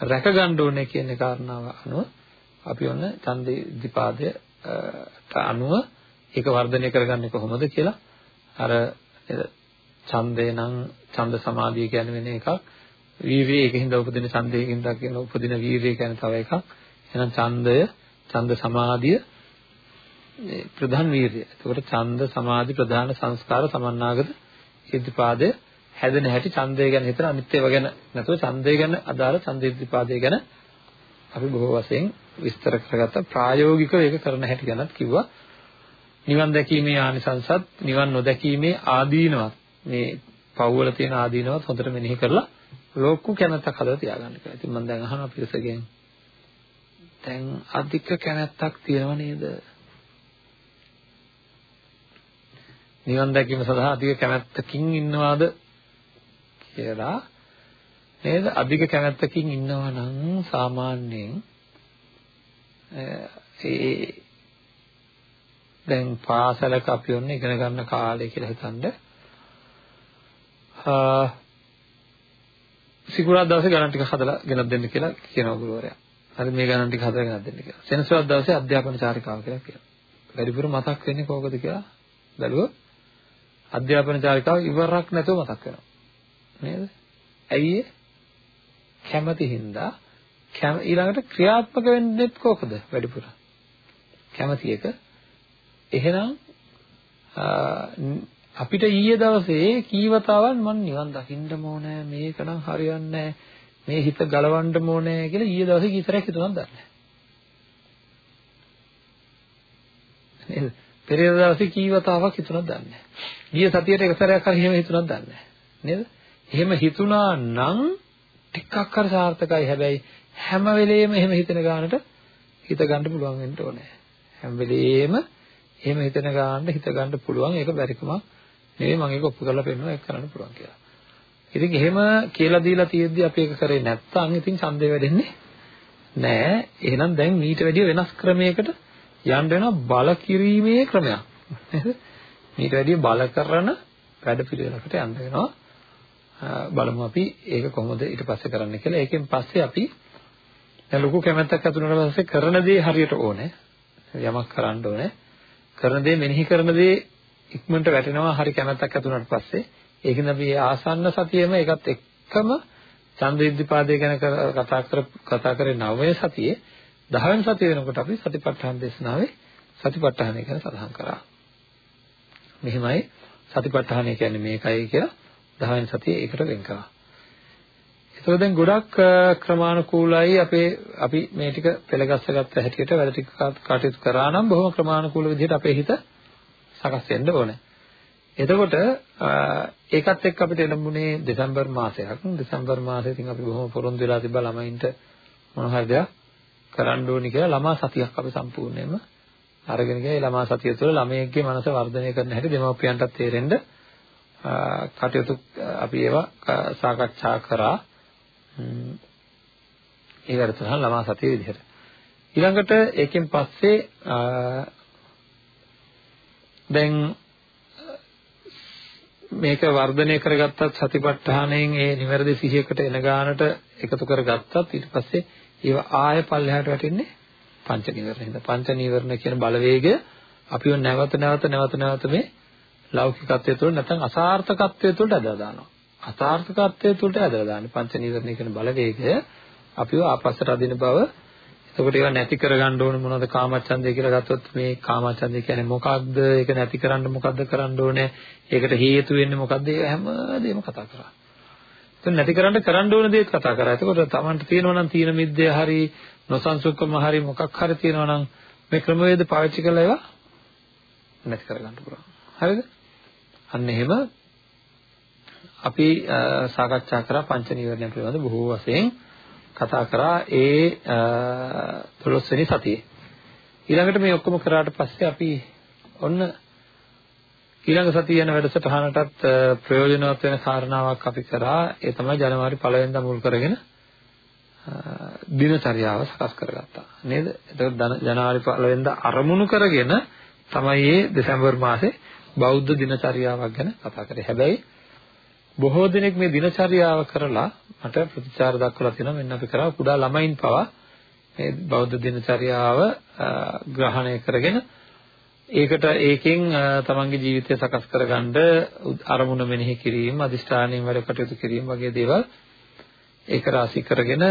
රැක ගන්න ඕනේ කියන කාරණාව අනුව අපි ඔන්න ඡන්දේ දිපාදයට අනුව ඒක වර්ධනය කරගන්නේ කොහොමද කියලා අර ඡන්දේ නම් ඡන්ද සමාධිය කියන්නේ වෙන එකක්. වීර්යය ඒකින්ද උපදින ඡන්දයකින්ද කියන උපදින වීර්යය කියන්නේ තව එකක්. එහෙනම් ඡන්දය ඡන්ද සමාධිය ප්‍රධාන වීර්යය. එතකොට ඡන්ද සමාධි ප්‍රධාන සංස්කාර සමන්නාගත ඉද්ධිපාදය හැදෙන හැටි ඡන්දය ගැන හිතන අනිත් ඒවා ගැන නැතුව ඡන්දය ගැන අදාළ ඡන්ද ඉද්ධිපාදය ගැන අපි බොහෝ වශයෙන් විස්තර කරගත්ත ප්‍රායෝගිකව ඒක කරන හැටි ගැනත් කිව්වා. නිවන් දැකීමේ ආනිසංසත් නිවන් නොදැකීමේ ආදීනවත් මේ පව්වල තියෙන ආදීනවත් හොඳට මෙනෙහි කරලා ලෝකු කැමැත්තක් හදලා තියාගන්න කියලා. ඉතින් මම දැන් අහනවා පිරිසගෙන් දැන් අධික කැමැත්තක් තියෙනව නේද? නිවන් දැකීම සඳහා අධික කැමැත්තකින් ඉන්නවාද කියලා නේද? අධික කැමැත්තකින් ඉන්නවා නම් සාමාන්‍යයෙන් ඒ දැන් පාසලක අපි ඔන්න ඉගෙන ගන්න කාලය කියලා හිතනද සිකුරාදා දවසේ ගණන් ටික හදලා ගෙනත් දෙන්න කියලා කියනවා ගුරුවරයා. හරි මේ ගණන් ටික හදලා ගෙනත් දෙන්න කියලා. සෙනසුරාදා දවසේ අධ්‍යාපන චාරිකාව කියලා කියනවා. වැඩිපුර මතක් වෙන්නේ කොහොමද කියලා බැලුවොත් අධ්‍යාපන චාරිකාව ඉවරක් නැතුව මතක් වෙනවා. නේද? ඇයි කැමති හින්දා ඊළඟට ක්‍රියාත්මක වෙන්නෙත් කොහොමද වැඩිපුර? කැමති එක. එහෙනම් අපිට ඊයේ දවසේ කීවතාවක් මම නිවන් දකින්න ඕනේ මේක නම් හරියන්නේ මේ හිත ගලවන්න ඕනේ කියලා ඊයේ දවසේ කීතරක් හිතුණාද දන්නේ නැහැ. පෙරේද දවසේ කීවතාවක් හිතුණාද දන්නේ නැහැ. ගිය සතියේට එක සැරයක් හරි එහෙම හිතුණාද දන්නේ නැහැ. නේද? එහෙම හිතුණා නම් ටිකක් හරි සාර්ථකයි. හැබැයි හැම වෙලෙම එහෙම හිතන ගානට හිත ගන්න පුළුවන් වෙන්න ඕනේ. හැම වෙලෙම එහෙම හිතන ගානට හිත ගන්න පුළුවන්. ඒක බැරිකමක් නෙවෙයි මම ඒක ඔප්පු කරලා පෙන්නනවා ඒක කරන්න පුළුවන් කියලා. ඉතින් එහෙම කියලා දීලා තියෙද්දි අපි ඒක කරේ නැත්නම් ඉතින් ඡන්දය වැඩෙන්නේ නෑ. එහෙනම් දැන් මීට වැඩිය වෙනස් ක්‍රමයකට යන්න වෙනවා බල කිරීමේ ක්‍රමයක්. මීට වැඩිය බල කරන වැඩ පිළිවෙලකට යන්න වෙනවා. බලමු අපි ඒක කොහොමද ඊට පස්සේ කරන්න කියලා. ඒකෙන් පස්සේ අපි දැන් ලොකු කැමැත්තක් ඇති වුණාට පස්සේ කරන දේ හරියට ඕනේ. යමක් කරන්න ඕනේ. කරන දේ මෙනෙහි කරන දේ ඉක්මනට වැටෙනවා හරි කැමැත්තක් ඇති වුණාට පස්සේ. ඒකෙන් අපි ආසන්න සතියෙම ඒකත් එක්කම චන්ද්‍රවිද්‍යාපාදේ ගැන කතා කර කතා කරේ නවය සතියේ 10 වෙනි සතිය වෙනකොට අපි සතිපට්ඨාන දේශනාවේ සතිපට්ඨානය ගැන සඳහන් කරා. මෙහිමයි සතිපට්ඨානය කියන්නේ මේකයි කියලා 10 වෙනි සතියේ ඒකට වෙන් කරා. ඒතකොට දැන් ගොඩක් ක්‍රමානුකූලයි අපේ අපි මේ ටික පෙළගස්සගත්ත හැටියට වැඩ ටික කටයුතු කරා නම් බොහොම ක්‍රමානුකූල විදිහට අපේ හිත සකස් වෙන්න ඕනේ. එතකොට ඒකත් එක්ක අපිට එළඹුණේ දෙසැම්බර් මාසයක්. දෙසැම්බර් මාසයේ ඉතින් අපි බොහොම පොරොන්දු වෙලා තිබ්බා ළමයින්ට මොන හරි දෙයක් කරන්න ඕනි කියලා ළමා සතියක් අපි සම්පූර්ණයෙන්ම අරගෙන ගියා. ළමා සතිය තුළ ළමයෙක්ගේ මනස වර්ධනය කරන හැටි දෙමව්පියන්ටත් තේරෙන්න කටයුතු අපි ඒවා සාකච්ඡා කරා. ඒ වැඩසටහන ළමා සතිය විදිහට. ඊළඟට ඒකෙන් පස්සේ දැන් මේක වර්ධනය කරගත්තත් සතිපට්ඨානයෙන් ඒ නිවැරදි සිහියකට එන ගානට එකතු කරගත්තත් ඊට පස්සේ ඒව ආය පල්ලෙහාට වැටෙන්නේ පංච නීවරණ හින්දා පංච නීවරණ කියන බලවේගය අපිව නැවත නැවත නැවත නැවත මේ ලෞකිකත්වයේ තුළ නැත්නම් අසාර්ථකත්වයේ තුළට ඇදලා දානවා අසාර්ථකත්වයේ තුළට ඇදලා දාන්නේ පංච නීවරණ කියන බලවේගය අපිව ආපස්සට අදින බව එතකොට ඒවා නැති කරගන්න ඕනේ මොනවද කාමච්ඡන්දය කියලා ගත්තොත් මේ කාමච්ඡන්දය කියන්නේ මොකක්ද? ඒක නැති කරන්න මොකද්ද කරන්න ඕනේ? ඒකට හේතු වෙන්නේ මොකද්ද? ඒ හැමදේම කතා කරා. එතන නැති කරන්න කරන්න ඕන දේත් කතා කරා. එතකොට Tamanට තියෙනවා නම් තීන මිද්දය හරි නොසන්සුක්කම හරි මොකක් හරි තියෙනවා නම් මේ ක්‍රමවේද පාවිච්චි කරලා ඒවා නැති කරගන්න පුළුවන්. හරිද? අන්න එහෙම අපි සාකච්ඡා කරා පංච නීවරණ පිළිබඳ බොහෝ වශයෙන් කතා කරා ඒ 12 වෙනි සතියේ. ඊළඟට මේ ඔක්කොම කරාට පස්සේ අපි ඔන්න ඊළඟ සතිය යන වැඩසටහනටත් ප්‍රයෝජනවත් වෙන කාරණාවක් අපි කරා ඒ තමයි ජනවාරි 1 වෙනිදා මුල් කරගෙන දිනචරියාව සකස් කරගත්තා නේද? එතකොට ජනවාරි 1 වෙනිදා අරමුණු කරගෙන තමයි මේ දෙසැම්බර් මාසේ බෞද්ධ දිනචරියාවක් ගැන කතා කරේ. හැබැයි බොහෝ දෙනෙක් මේ දිනචරියාව කරලා මට ප්‍රතිචාර දක්වලා තියෙනවා මෙන්න අපි කරා කුඩා ළමයින් පවා මේ බෞද්ධ දිනචරියාව ග්‍රහණය කරගෙන ඒකට ඒකෙන් තමන්ගේ ජීවිතය සකස් කරගන්න අරමුණ මෙනෙහි කිරීම අදිෂ්ඨානයෙන් වැඩ කටයුතු කිරීම වගේ දේවල් ඒක රාශි කරගෙන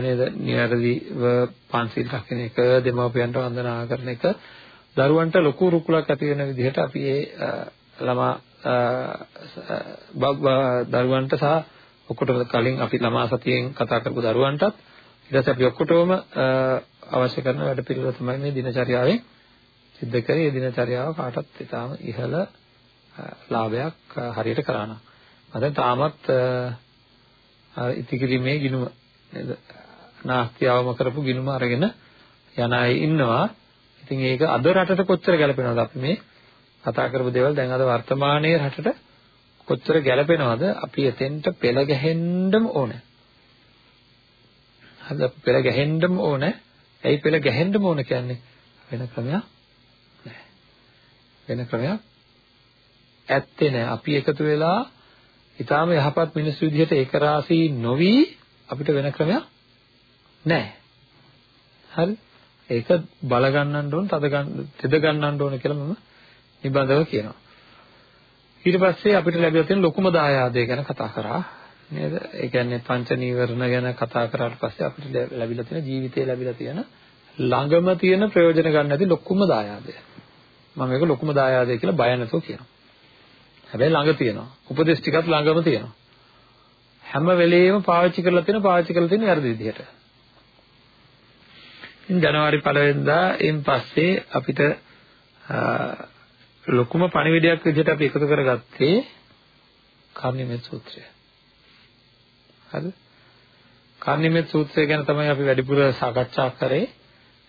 නේද නිවැරදිව පන්සිල් රකින්න එක දෙමව්පියන්ට වන්දනා කරන එක. දරුවන්ට ලොකු රුකුලක් ඇති වෙන විදිහට අපි ඒ ළමා දරුවන්ට සහ ඔක්කොටම කලින් අපි ළමා සතියෙන් කතා කරපු දරුවන්ටත් ඊට පස්සේ අපි ඔක්කොටම අවශ්‍ය කරන වැඩ පිළිවෙල තමයි මේ දිනචරියාවෙන් සිද්ධ කරේ. මේ දිනචරියාව කාටත් ඉතාම ඉහළ ලාභයක් හරියට කරා නම්. මම තාමත් ඉතිකිරීමේ ගිනුම නේද? නාස්තියවම කරපු ගිනුම අරගෙන යන අය ඉන්නවා. ඉතින් ඒක අද රටට කොච්චර ගැලපෙනවද අපි මේ කතා කරපු දේවල් දැන් අද වර්තමානයේ රටට කොච්චර ගැළපෙනවද අපි එතෙන්ට පෙළ ගැහෙන්නම ඕනේ. හරිද? පෙළ ගැහෙන්නම ඕනේ. ඇයි පෙළ ගැහෙන්නම ඕනේ කියන්නේ? වෙන ක්‍රමයක් නැහැ. වෙන ක්‍රමයක් ඇත්තේ නැහැ. අපි එකතු වෙලා ඊටාම යහපත් මිනිස් විදිහට ඒක රාසී නොවි අපිට වෙන ක්‍රමයක් නැහැ. හරි? ඒක බල ගන්නන්න ඕන, තද ගන්න, තෙද ගන්නන්න ඕන කියලා මම නිබඳව කියනවා. ඊට පස්සේ අපිට ලැබිලා තියෙන ලොකුම දායාදය ගැන කතා කරා නේද? ඒ කියන්නේ පංච නීවරණ ගැන කතා කරාට පස්සේ අපිට ලැබිලා තියෙන ජීවිතේ ලැබිලා තියෙන ළඟම තියෙන ප්‍රයෝජන ගන්න ඇති ලොකුම දායාදය. මම මේක ලොකුම දායාදය කියලා බය නැතුව කියනවා. හැබැයි ළඟ තියෙනවා. උපදේශ ටිකත් ළඟම තියෙනවා. හැම වෙලෙම පාවිච්චි කරලා තියෙන පාවිච්චි කරලා තියෙන වැරදි විදිහට. ඉතින් ජනවාරි 1 වෙනිදා ඉන් පස්සේ අපිට ලොකුම පණිවිඩයක් විදිහට අපි එකතු කරගත්තේ කර්ණිමෙත් සූත්‍රය. හරිද? කර්ණිමෙත් සූත්‍රය ගැන තමයි අපි වැඩිපුර සාකච්ඡා කරේ.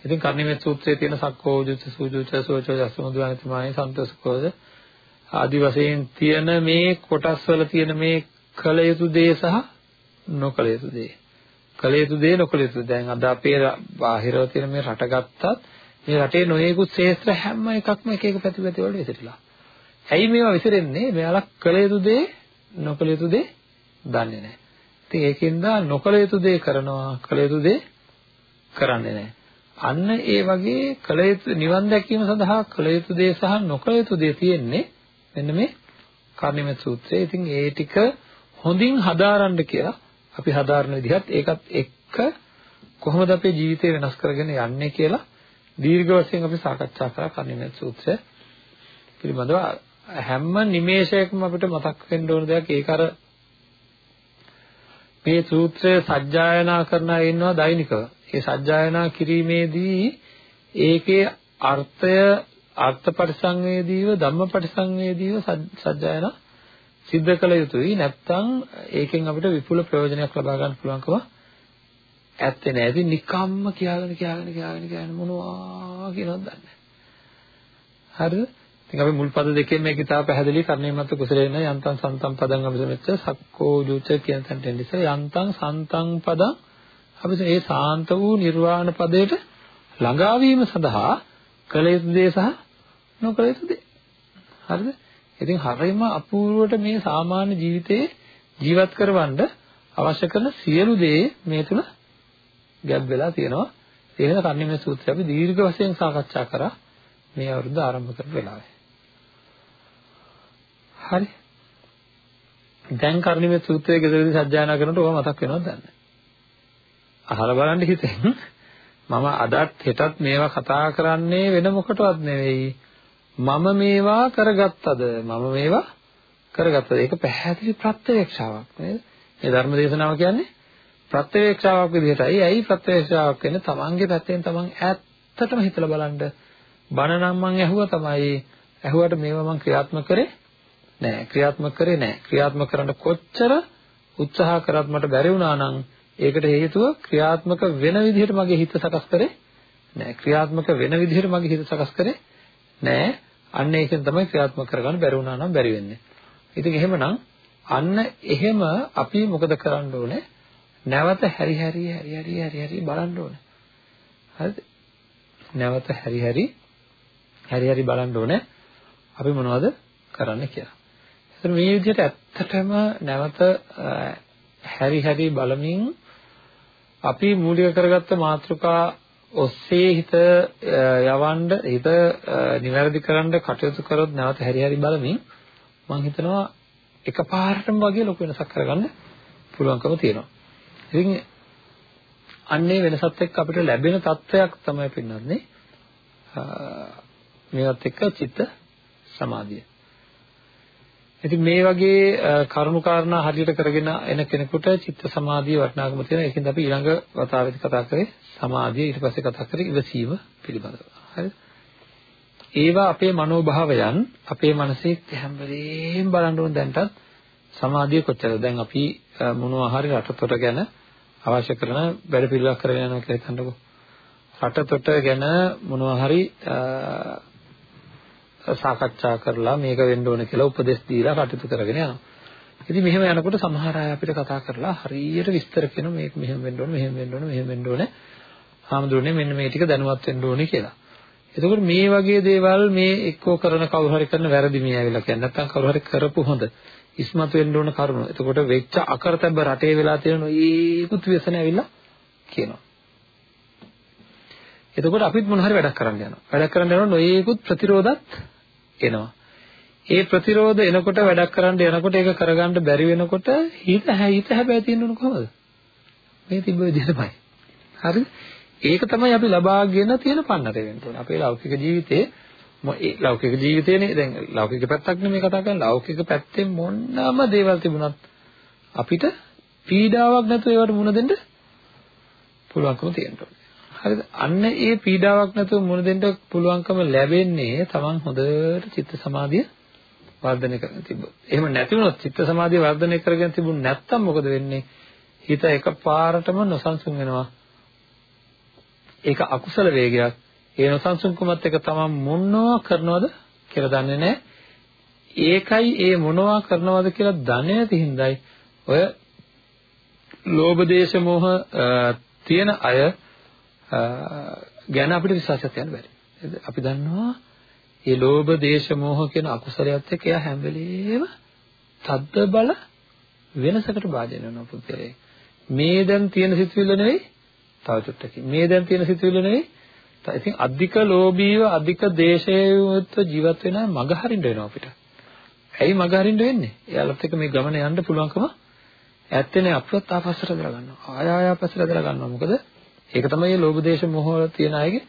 ඉතින් කර්ණිමෙත් සූත්‍රයේ තියෙන සක්කෝජුත් සූජුච සෝචෝ ජසමුදුවනිතමයි සන්තෝෂකෝද ආදි වශයෙන් තියෙන මේ කොටස් වල තියෙන මේ කල යුතු දේ සහ නොකල යුතු දේ. කල යුතු දේ නොකල යුතු දැන් අද අපේ බාහිරව තියෙන මේ රට ගත්තත් මේ රටේ නොයෙකුත් ශේත්‍ර හැම එකක්ම එක එක පැති පැති වලට විසිරලා. ඇයි මේවා විසිරෙන්නේ? මෙයාලා කළ යුතු දේ නොකළ යුතු දේ දන්නේ නැහැ. ඉතින් ඒකෙන්ද නොකළ යුතු දේ කරනවා, කළ යුතු දේ කරන්නේ නැහැ. අන්න ඒ වගේ කළ යුතු නිවන් දැකීම සඳහා කළ යුතු දේ සහ නොකළ යුතු දේ තියෙන්නේ මෙන්න මේ කර්ණිමෙත් සූත්‍රයේ. ඉතින් ඒ ටික හොඳින් හදාරන්න කියලා අපි හදාරන විදිහත් ඒකත් එක්ක කොහොමද අපේ ජීවිතය වෙනස් කරගෙන යන්නේ කියලා දීර්ඝ වශයෙන් අපි සාකච්ඡා කරා කර්ණිමෙත් සූත්‍රය පිළිබඳව හැම නිමේෂයකම අපිට මතක් වෙන්න ඕන දෙයක් ඒක අර මේ සූත්‍රය සජ්ජායනා කරන අය ඉන්නවා දෛනිකව. ඒ සජ්ජායනා කිරීමේදී ඒකේ අර්ථය අර්ථ පරිසංවේදීව ධම්ම පරිසංවේදීව සජ්ජායනා සිද්ධ කළ යුතුයි නැත්නම් ඒකෙන් අපිට විපුල ප්‍රයෝජනයක් ලබා ගන්න පුළුවන්කම ඇත්තේ නෑ. ඉතින් නිකම්ම කියාගෙන කියාගෙන කියාගෙන කියාගෙන මොනවා කියනවද දන්නේ හරිද? ඉතින් අපි මුල් පද දෙකෙන් මේ කිතාව පැහැදිලි කරන්නේ මත කුසලේන යන්තම් සන්තම් පදං අபிසමෙච්ච සක්කෝ ජුච කියන තැනට එන්න ඉස්සර යන්තම් සන්තම් පදං අපි මේ සාන්ත වූ නිර්වාණ පදයට ළඟා වීම සඳහා කළ යුතු දේ සහ නොකළ යුතු දේ. හරිද? ඉතින් හරියම අපූර්වට මේ සාමාන්‍ය ජීවිතේ ජීවත් කරවන්න අවශ්‍ය කරන සියලු දේ මේ තුල ගැබ් වෙලා තියෙනවා. ඒ වෙන කර්ණිමේ සූත්‍රය අපි දීර්ඝ වශයෙන් සාකච්ඡා කරා මේ අවුරුද්ද ආරම්භ කරපු වෙලාවේ. හරි. දැන් කර්ණිමේ සූත්‍රයේ ගෙදරදී සජ්ජායනා කරනකොට ඕවා මතක් වෙනවද දන්නේ අහලා බලන්න හිතෙන්. මම අදත් හෙටත් මේවා කතා කරන්නේ වෙන මොකටවත් නෙවෙයි. මම මේවා කරගත්තද? මම මේවා කරගත්තද? ඒක පැහැදිලි ප්‍රත්‍යක්ෂාවක් නේද? මේ ධර්ම දේශනාව කියන්නේ ප්‍රත්‍යක්ෂාවක් විදිහටයි. ඇයි ප්‍රත්‍යක්ෂාවක් වෙන්නේ තමන්ගේ පැත්තෙන් තමන් ඇත්තටම හිතලා බලන්න. බණ නම් මං ඇහුවා තමයි. ඇහුවට මේවා මං ක්‍රියාත්මක කරේ නෑ. ක්‍රියාත්මක කරේ නෑ. ක්‍රියාත්මක කරන්න කොච්චර උත්සාහ කරත් මට බැරි වුණා නම් ඒකට හේතුව ක්‍රියාත්මක වෙන විදිහට මගේ හිත සකස් කරේ නෑ. ක්‍රියාත්මක වෙන විදිහට මගේ හිත සකස් කරේ නෑ. අන්න ඒකෙන් තමයි ක්‍රියාත්මක කරගන්න බැරි වුණා නම් බැරි වෙන්නේ. ඉතින් එහෙමනම් අන්න එහෙම අපි මොකද කරන්න ඕනේ? නැවත හැරි හැරි හැරි හැරි හැරි හැරි බලන්න ඕනේ. හරිද? නැවත හැරි හැරි හැරි හැරි බලන්න ඕනේ. අපි මොනවද කරන්න කියලා. ඒතර මේ විදිහට ඇත්තටම නැවත හැරි හැරි බලමින් අපි මූලික කරගත්ත මාතෘකා ඔස්සේ හිත යවන්න හිත නිවැරදි කරන්න කටයුතු කරොත් නැවත හැරි හැරි බලමින් මම හිතනවා එකපාරටම වගේ ලොකු වෙනසක් කරගන්න පුළුවන්කම තියෙනවා. ඉතින් අන්නේ වෙනසත් එක්ක අපිට ලැබෙන තත්වයක් තමයි පින්නන්නේ මේවත් එක්ක චිත්ත සමාධිය. ඉතින් මේ වගේ කරුණු කාරණා හරියට කරගෙන එන කෙනෙකුට චිත්ත සමාධිය වටිනාකම තියෙනවා. ඒකෙන්ද අපි ඊළඟ වතාවේදී කතා කරේ සමාධිය ඊට පස්සේ කතා කරේ ඉවසීම පිළිබඳව. හරිද? ඒවා අපේ මනෝභාවයන් අපේ මනසේ හැම වෙලේම බලන්න ඕන දැන්ටත් සමාධිය කොච්චරද? දැන් අපි මොනවා හරි රටතොට ගැන අවශ්‍ය කරන වැඩ පිළිවෙලක් කරගෙන යනවා කියලා හිතන්නකෝ. රටතොට ගැන මොනවා හරි සාකච්ඡා කරලා මේක වෙන්න ඕන කියලා උපදෙස් දීලා කටයුතු කරගෙන යනවා. ඉතින් මෙහෙම යනකොට සමහර අය අපිට කතා කරලා හරියට විස්තර කරන මේක මෙහෙම වෙන්න ඕන මෙහෙම වෙන්න ඕන මෙහෙම වෙන්න ඕන. හාමුදුරනේ මෙන්න මේ ටික දැනුවත් වෙන්න ඕනේ කියලා. එතකොට මේ වගේ දේවල් මේ එක්කෝ කරන කවුරු හරි කරන වැරදි මේ ඇවිල්ලා කියන්නේ නැත්නම් කවුරු හරි කරපු හොඳ ඉස්මතු වෙන්න ඕන කරුණු. එතකොට වෙච්ච අකරතැබ්බ රටේ වෙලා තියෙන ඒකුත් ව්‍යසන ඇවිල්ලා කියනවා. එතකොට අපිත් මොන හරි වැඩක් කරන්න යනවා. වැඩක් කරන්න යනකොට නොයේකුත් ප්‍රතිරෝධත් එනවා. ඒ ප්‍රතිරෝධ එනකොට වැඩක් කරන්න යනකොට ඒක කරගන්න බැරි වෙනකොට හිත හිත හැබැයි තියෙන්නේ කොහොමද? මේ තිබ්බ විදිහටමයි. හරිද? ඒක තමයි අපි ලබාගෙන තියෙන පන්නරේ වෙන්න ඕනේ. අපේ ලෞකික ජීවිතේ ඒ ලෞකික ජීවිතේනේ දැන් ලෞකික පැත්තක් නෙමෙයි කතා කරන්නේ. ලෞකික පැත්තේ මොනම දේවල් තිබුණත් අපිට පීඩාවක් නැතුව ඒවට මුහුණ දෙන්න පුළුවන්කම තියෙන්න ඕනේ. හරිද? අන්න ඒ පීඩාවක් නැතුව මුහුණ දෙන්න පුළුවන්කම ලැබෙන්නේ Taman හොඳට චිත්ත සමාධිය වර්ධනය කරගෙන තිබ්බොත්. එහෙම නැති වුණොත් චිත්ත සමාධිය වර්ධනය කරගෙන තිබුණ නැත්නම් මොකද වෙන්නේ? හිත එකපාරටම නොසන්සුන් වෙනවා. ඒක අකුසල වේගයක්. ඒ නොසන්සුන්කමත් එක තමන් මොනවා කරනවද කියලා දන්නේ නැහැ. ඒකයි ඒ මොනවා කරනවද කියලා දන්නේ නැති හින්දායි ඔය ලෝභ දේශ මොහ තියෙන අය ගැන අපිට විශ්වාසයක් තියන්න බැරි. අපි දන්නවා මේ ලෝභ, දේශ, මෝහ කියන අකුසලයත් එක්ක එයා හැම වෙලේම තද්ද බල වෙනසකට භාජනය වෙනවා පුද්ගලයා. මේ දැන් තියෙන සිතුවිල්ල නෙවෙයි තව චුට්ටකින්. මේ දැන් තියෙන සිතුවිල්ල නෙවෙයි ඉතින් අධික ලෝභීව අධික දේශයුත්ව ජීවත් වෙන මග හරින්න වෙනවා අපිට. ඇයි මග හරින්න වෙන්නේ? එයාලත් එක්ක මේ ගමන යන්න පුළුවන්කම ඇත්තේ නෑ අපවත් ආපස්සට දලා ගන්නවා. ආය ආය ආපස්සට දලා ගන්නවා. මොකද ඒක තමයි මේ ලෝභ දේශ මොහ තියෙන අයගේ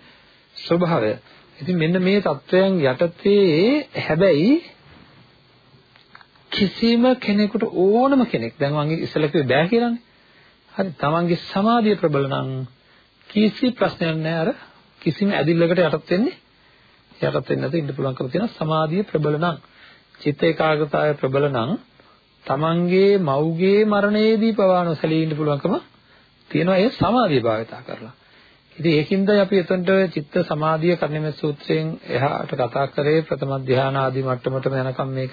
ස්වභාවය. ඉතින් මෙන්න මේ தත්වයන් යටතේ හැබැයි කිසිම කෙනෙකුට ඕනම කෙනෙක් දැන් මම ඉස්සෙල්ලා කිව්වේ බෑ කියලානේ. හරි. තමන්ගේ සමාධිය ප්‍රබල නම් කිසි ප්‍රශ්නයක් නැහැ අර කිසිම ඇදිල්ලකට යටත් වෙන්නේ යටත් වෙන්නේ නැතුව ඉන්න පුළුවන්කම තියෙනවා සමාධිය ප්‍රබල නම් චිත්ත ඒකාග්‍රතාවය ප්‍රබල නම් තමන්ගේ මව්ගේ මරණයේදී පවා නොසැලී ඉන්න පුළුවන්කම තියෙනවා ඒ සමාධිය භාවිතා කරලා. ඉතින් ඒකින්ද අපි එතනට චිත්ත සමාධිය කර්ණමෙත් සූත්‍රයෙන් එහාට කතා කරේ ප්‍රථම ධානය ආදී මට්ටමටම යනකම් මේක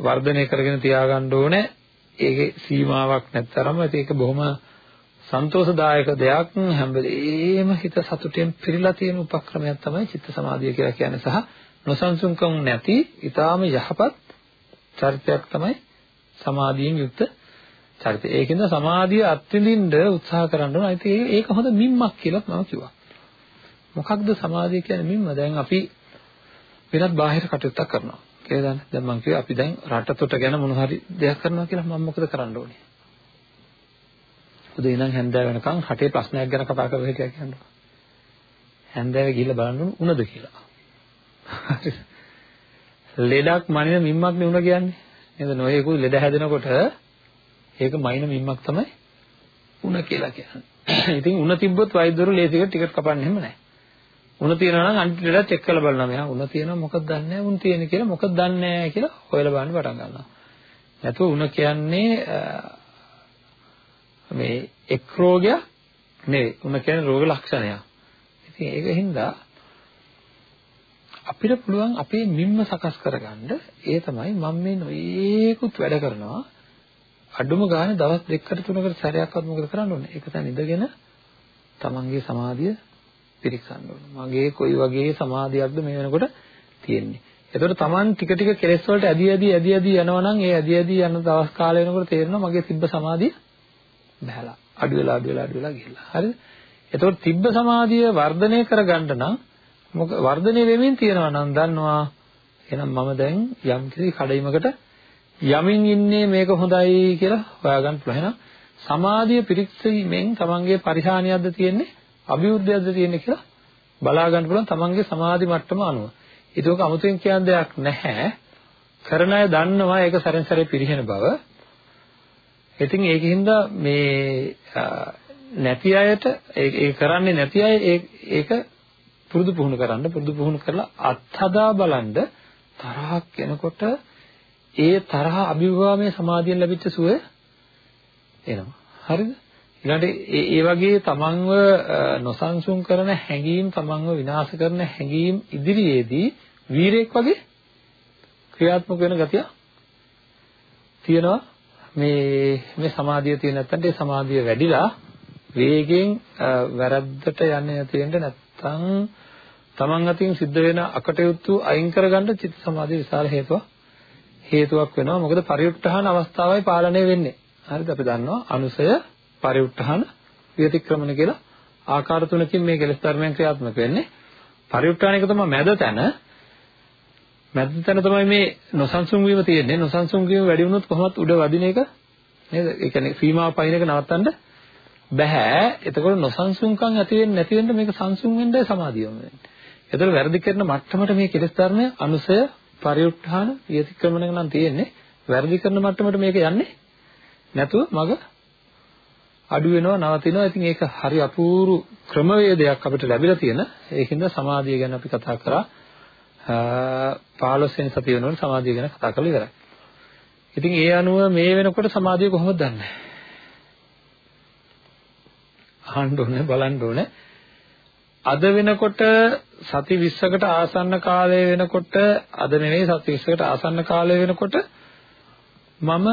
වර්ධනය කරගෙන තියාගන්න ඕනේ. ඒකේ සීමාවක් නැත්තරම ඒක බොහොම සන්තෝෂදායක දෙයක් හැම වෙලේම හිත සතුටෙන් පිරීලා තියෙන උපක්‍රමයක් තමයි චිත්ත සමාධිය කියලා කියන්නේ සහ නොසන්සුන්කම් නැති ඊටාම යහපත් චරිතයක් තමයි සමාධියෙන් යුක්ත චරිතය. ඒකින්ද සමාධිය අත්විඳින්න උත්සාහ කරන්න ඕන. ඉතින් ඒක හොඳ මිම්මක් කියලා මම කිව්වා. මොකක්ද සමාධිය කියන්නේ මිම්ම? දැන් අපි වෙනත් බාහිර කටයුත්තක් කරනවා. කියලා දන්න. දැන් මම කිව්වා අපි දැන් රටතොට ගැන මොන හරි දෙයක් කරනවා කියලා මම මොකද කරන්න ඕනේ? උදේ ඉඳන් හැන්දෑව වෙනකන් රටේ ප්‍රශ්නයක් ගැන කතා කරලා හිටියා කියනවා. හැන්දෑවේ ගිහිල්ලා බලන්න උනද කියලා. ලෙඩක් මනින මිම්මක් නේ උන කියන්නේ. නේද? නොයෙකුත් ලෙඩ හැදෙනකොට ඒක මයින මිම්මක් තමයි උණ කියලා කියන්නේ. ඉතින් උණ තිබ්බොත් වෛද්‍යවරු ලේසියට ටිකට් කපන්නේ එහෙම නැහැ. උණ තියෙනවා නම් අන්තිම ලෙඩ චෙක් කරලා බලනවා. මෙයා උණ තියෙනවා මොකද දන්නේ නැහැ. උණ තියෙන කියලා මොකද දන්නේ නැහැ කියලා හොයලා බලන්න පටන් ගන්නවා. නැතුව උණ කියන්නේ මේ එක් රෝගයක් නෙවෙයි. උණ කියන්නේ රෝග ලක්ෂණයක්. ඉතින් ඒක හින්දා අපිට පුළුවන් අපේ මිම්ම සකස් කරගන්න ඒ තමයි මම මේ නොයේකුත් වැඩ කරනවා අඩුම ගානේ දවස් දෙකකට තුනකට සැරයක්වත් මොකද කරන්න ඕනේ? ඒක දැන් ඉඳගෙන තමන්ගේ සමාධිය පිරික්සන්න ඕනේ. මගේ කොයි වගේ සමාධියක්ද මේ වෙනකොට තියෙන්නේ. එතකොට තමන් ටික ටික කෙලෙස් වලට ඇදී ඇදී ඇදී ඇදී යනවා නම් ඒ ඇදී ඇදී යන දවස් කාලය වෙනකොට තේරෙනවා මගේ තිබ්බ සමාධිය බහැලා. අඩු වෙලා අඩු වෙලා අඩු වෙලා ගිහිල්ලා. හරිද? එතකොට තිබ්බ සමාධිය වර්ධනය කරගන්න නම් මොක වර්ධනය වෙමින් තියෙනවා නම් දන්නවා එහෙනම් මම දැන් යම් කිසි කඩයිමකට යමින් ඉන්නේ මේක හොඳයි කියලා හොයාගන්න පුළුවන්. එහෙනම් සමාධිය පිරික්සීමෙන් තමන්ගේ පරිහානියක්ද තියෙන්නේ අභිවෘද්ධියක්ද තියෙන්නේ කියලා බලා ගන්න පුළුවන් තමන්ගේ සමාධි මට්ටම අනුව. ඒක අමුතුවෙන් කියන දෙයක් නැහැ. කරන අය දන්නවා ඒක සැරෙන් සැරේ පිරිහෙන බව. ඉතින් ඒකින්ද මේ නැති අයට ඒක කරන්නේ නැති අය ඒක පුරුදු පුහුණු කරන්න පුරුදු පුහුණු කරලා අත්හදා බලන්න තරහක් එනකොට ඒ තරහ අභිභවාමයේ සමාධියෙන් ලැබිච්ච සුවය එනවා. හරිද? ඊළඟට ඒ වගේ තමන්ව නොසන්සුන් කරන හැඟීම් තමන්ව විනාශ කරන හැඟීම් ඉදිරියේදී වීරයෙක් වගේ ක්‍රියාත්මක වෙන ගතිය තියෙනවා මේ මේ සමාධිය තියෙන නැත්නම් ඒ සමාධිය වැඩිලා වේගෙන් වැරද්දට යන්නේ නැති වෙන්න නැත්නම් තමන් අතින් සිද්ධ වෙන අකටයුතු අයින් කරගන්න චිත්ත සමාධිය විශාල හේතුවක් හේතුවක් වෙනවා. මොකද පරිඋත්ථාන අවස්ථාවයි පාලනය වෙන්නේ. හරිද? අපි දන්නවා අනුසය පරිඋත්ථාන විතික්‍රමණ කියලා ආකාර තුනකින් මේ කෙලස් ධර්මයන් ක්‍රියාත්මක වෙන්නේ. පරිඋත්ථාන එක තමයි මැද තැන. මැද තැන තමයි මේ නොසන්සුන් වීම තියෙන්නේ. නොසන්සුන් වීම වැඩි වුණොත් කොහොමත් උඩ වදින එක නේද? ඒ කියන්නේ සීමාව පයින් එක නවත්තන්න බෑ. එතකොට නොසන්සුන්කම් ඇති වෙන්නේ නැති වෙන්න මේක සංසුන් වෙන්නයි සමාධියම වෙන්නේ. එතකොට වැරදි කරන මට්ටමට මේ කෙලස් ධර්මය අනුසය පරිඋත්ථාන විතික්‍රමණය නම් තියෙන්නේ වැරදි කරන මට්ටමට මේක යන්නේ නැතුව මග අඩු වෙනවා නවතිනවා. ඉතින් ඒක හරි අපූර්ව ක්‍රමවේදයක් අපිට ලැබිලා තියෙන. ඒකින්ද සමාධිය ගැන අපි කතා කරා. 15 වෙනි සතිය වෙනකොට සමාධිය ගැන කතා කරලා ඉවරයි. ඉතින් ඒ අනුව මේ වෙනකොට සමාධිය කොහොමද දන්නේ? අහන්න ඕනේ බලන්න ඕනේ. අද වෙනකොට සති 20කට ආසන්න කාලය වෙනකොට අද නෙවෙයි සති 20කට ආසන්න කාලය වෙනකොට මම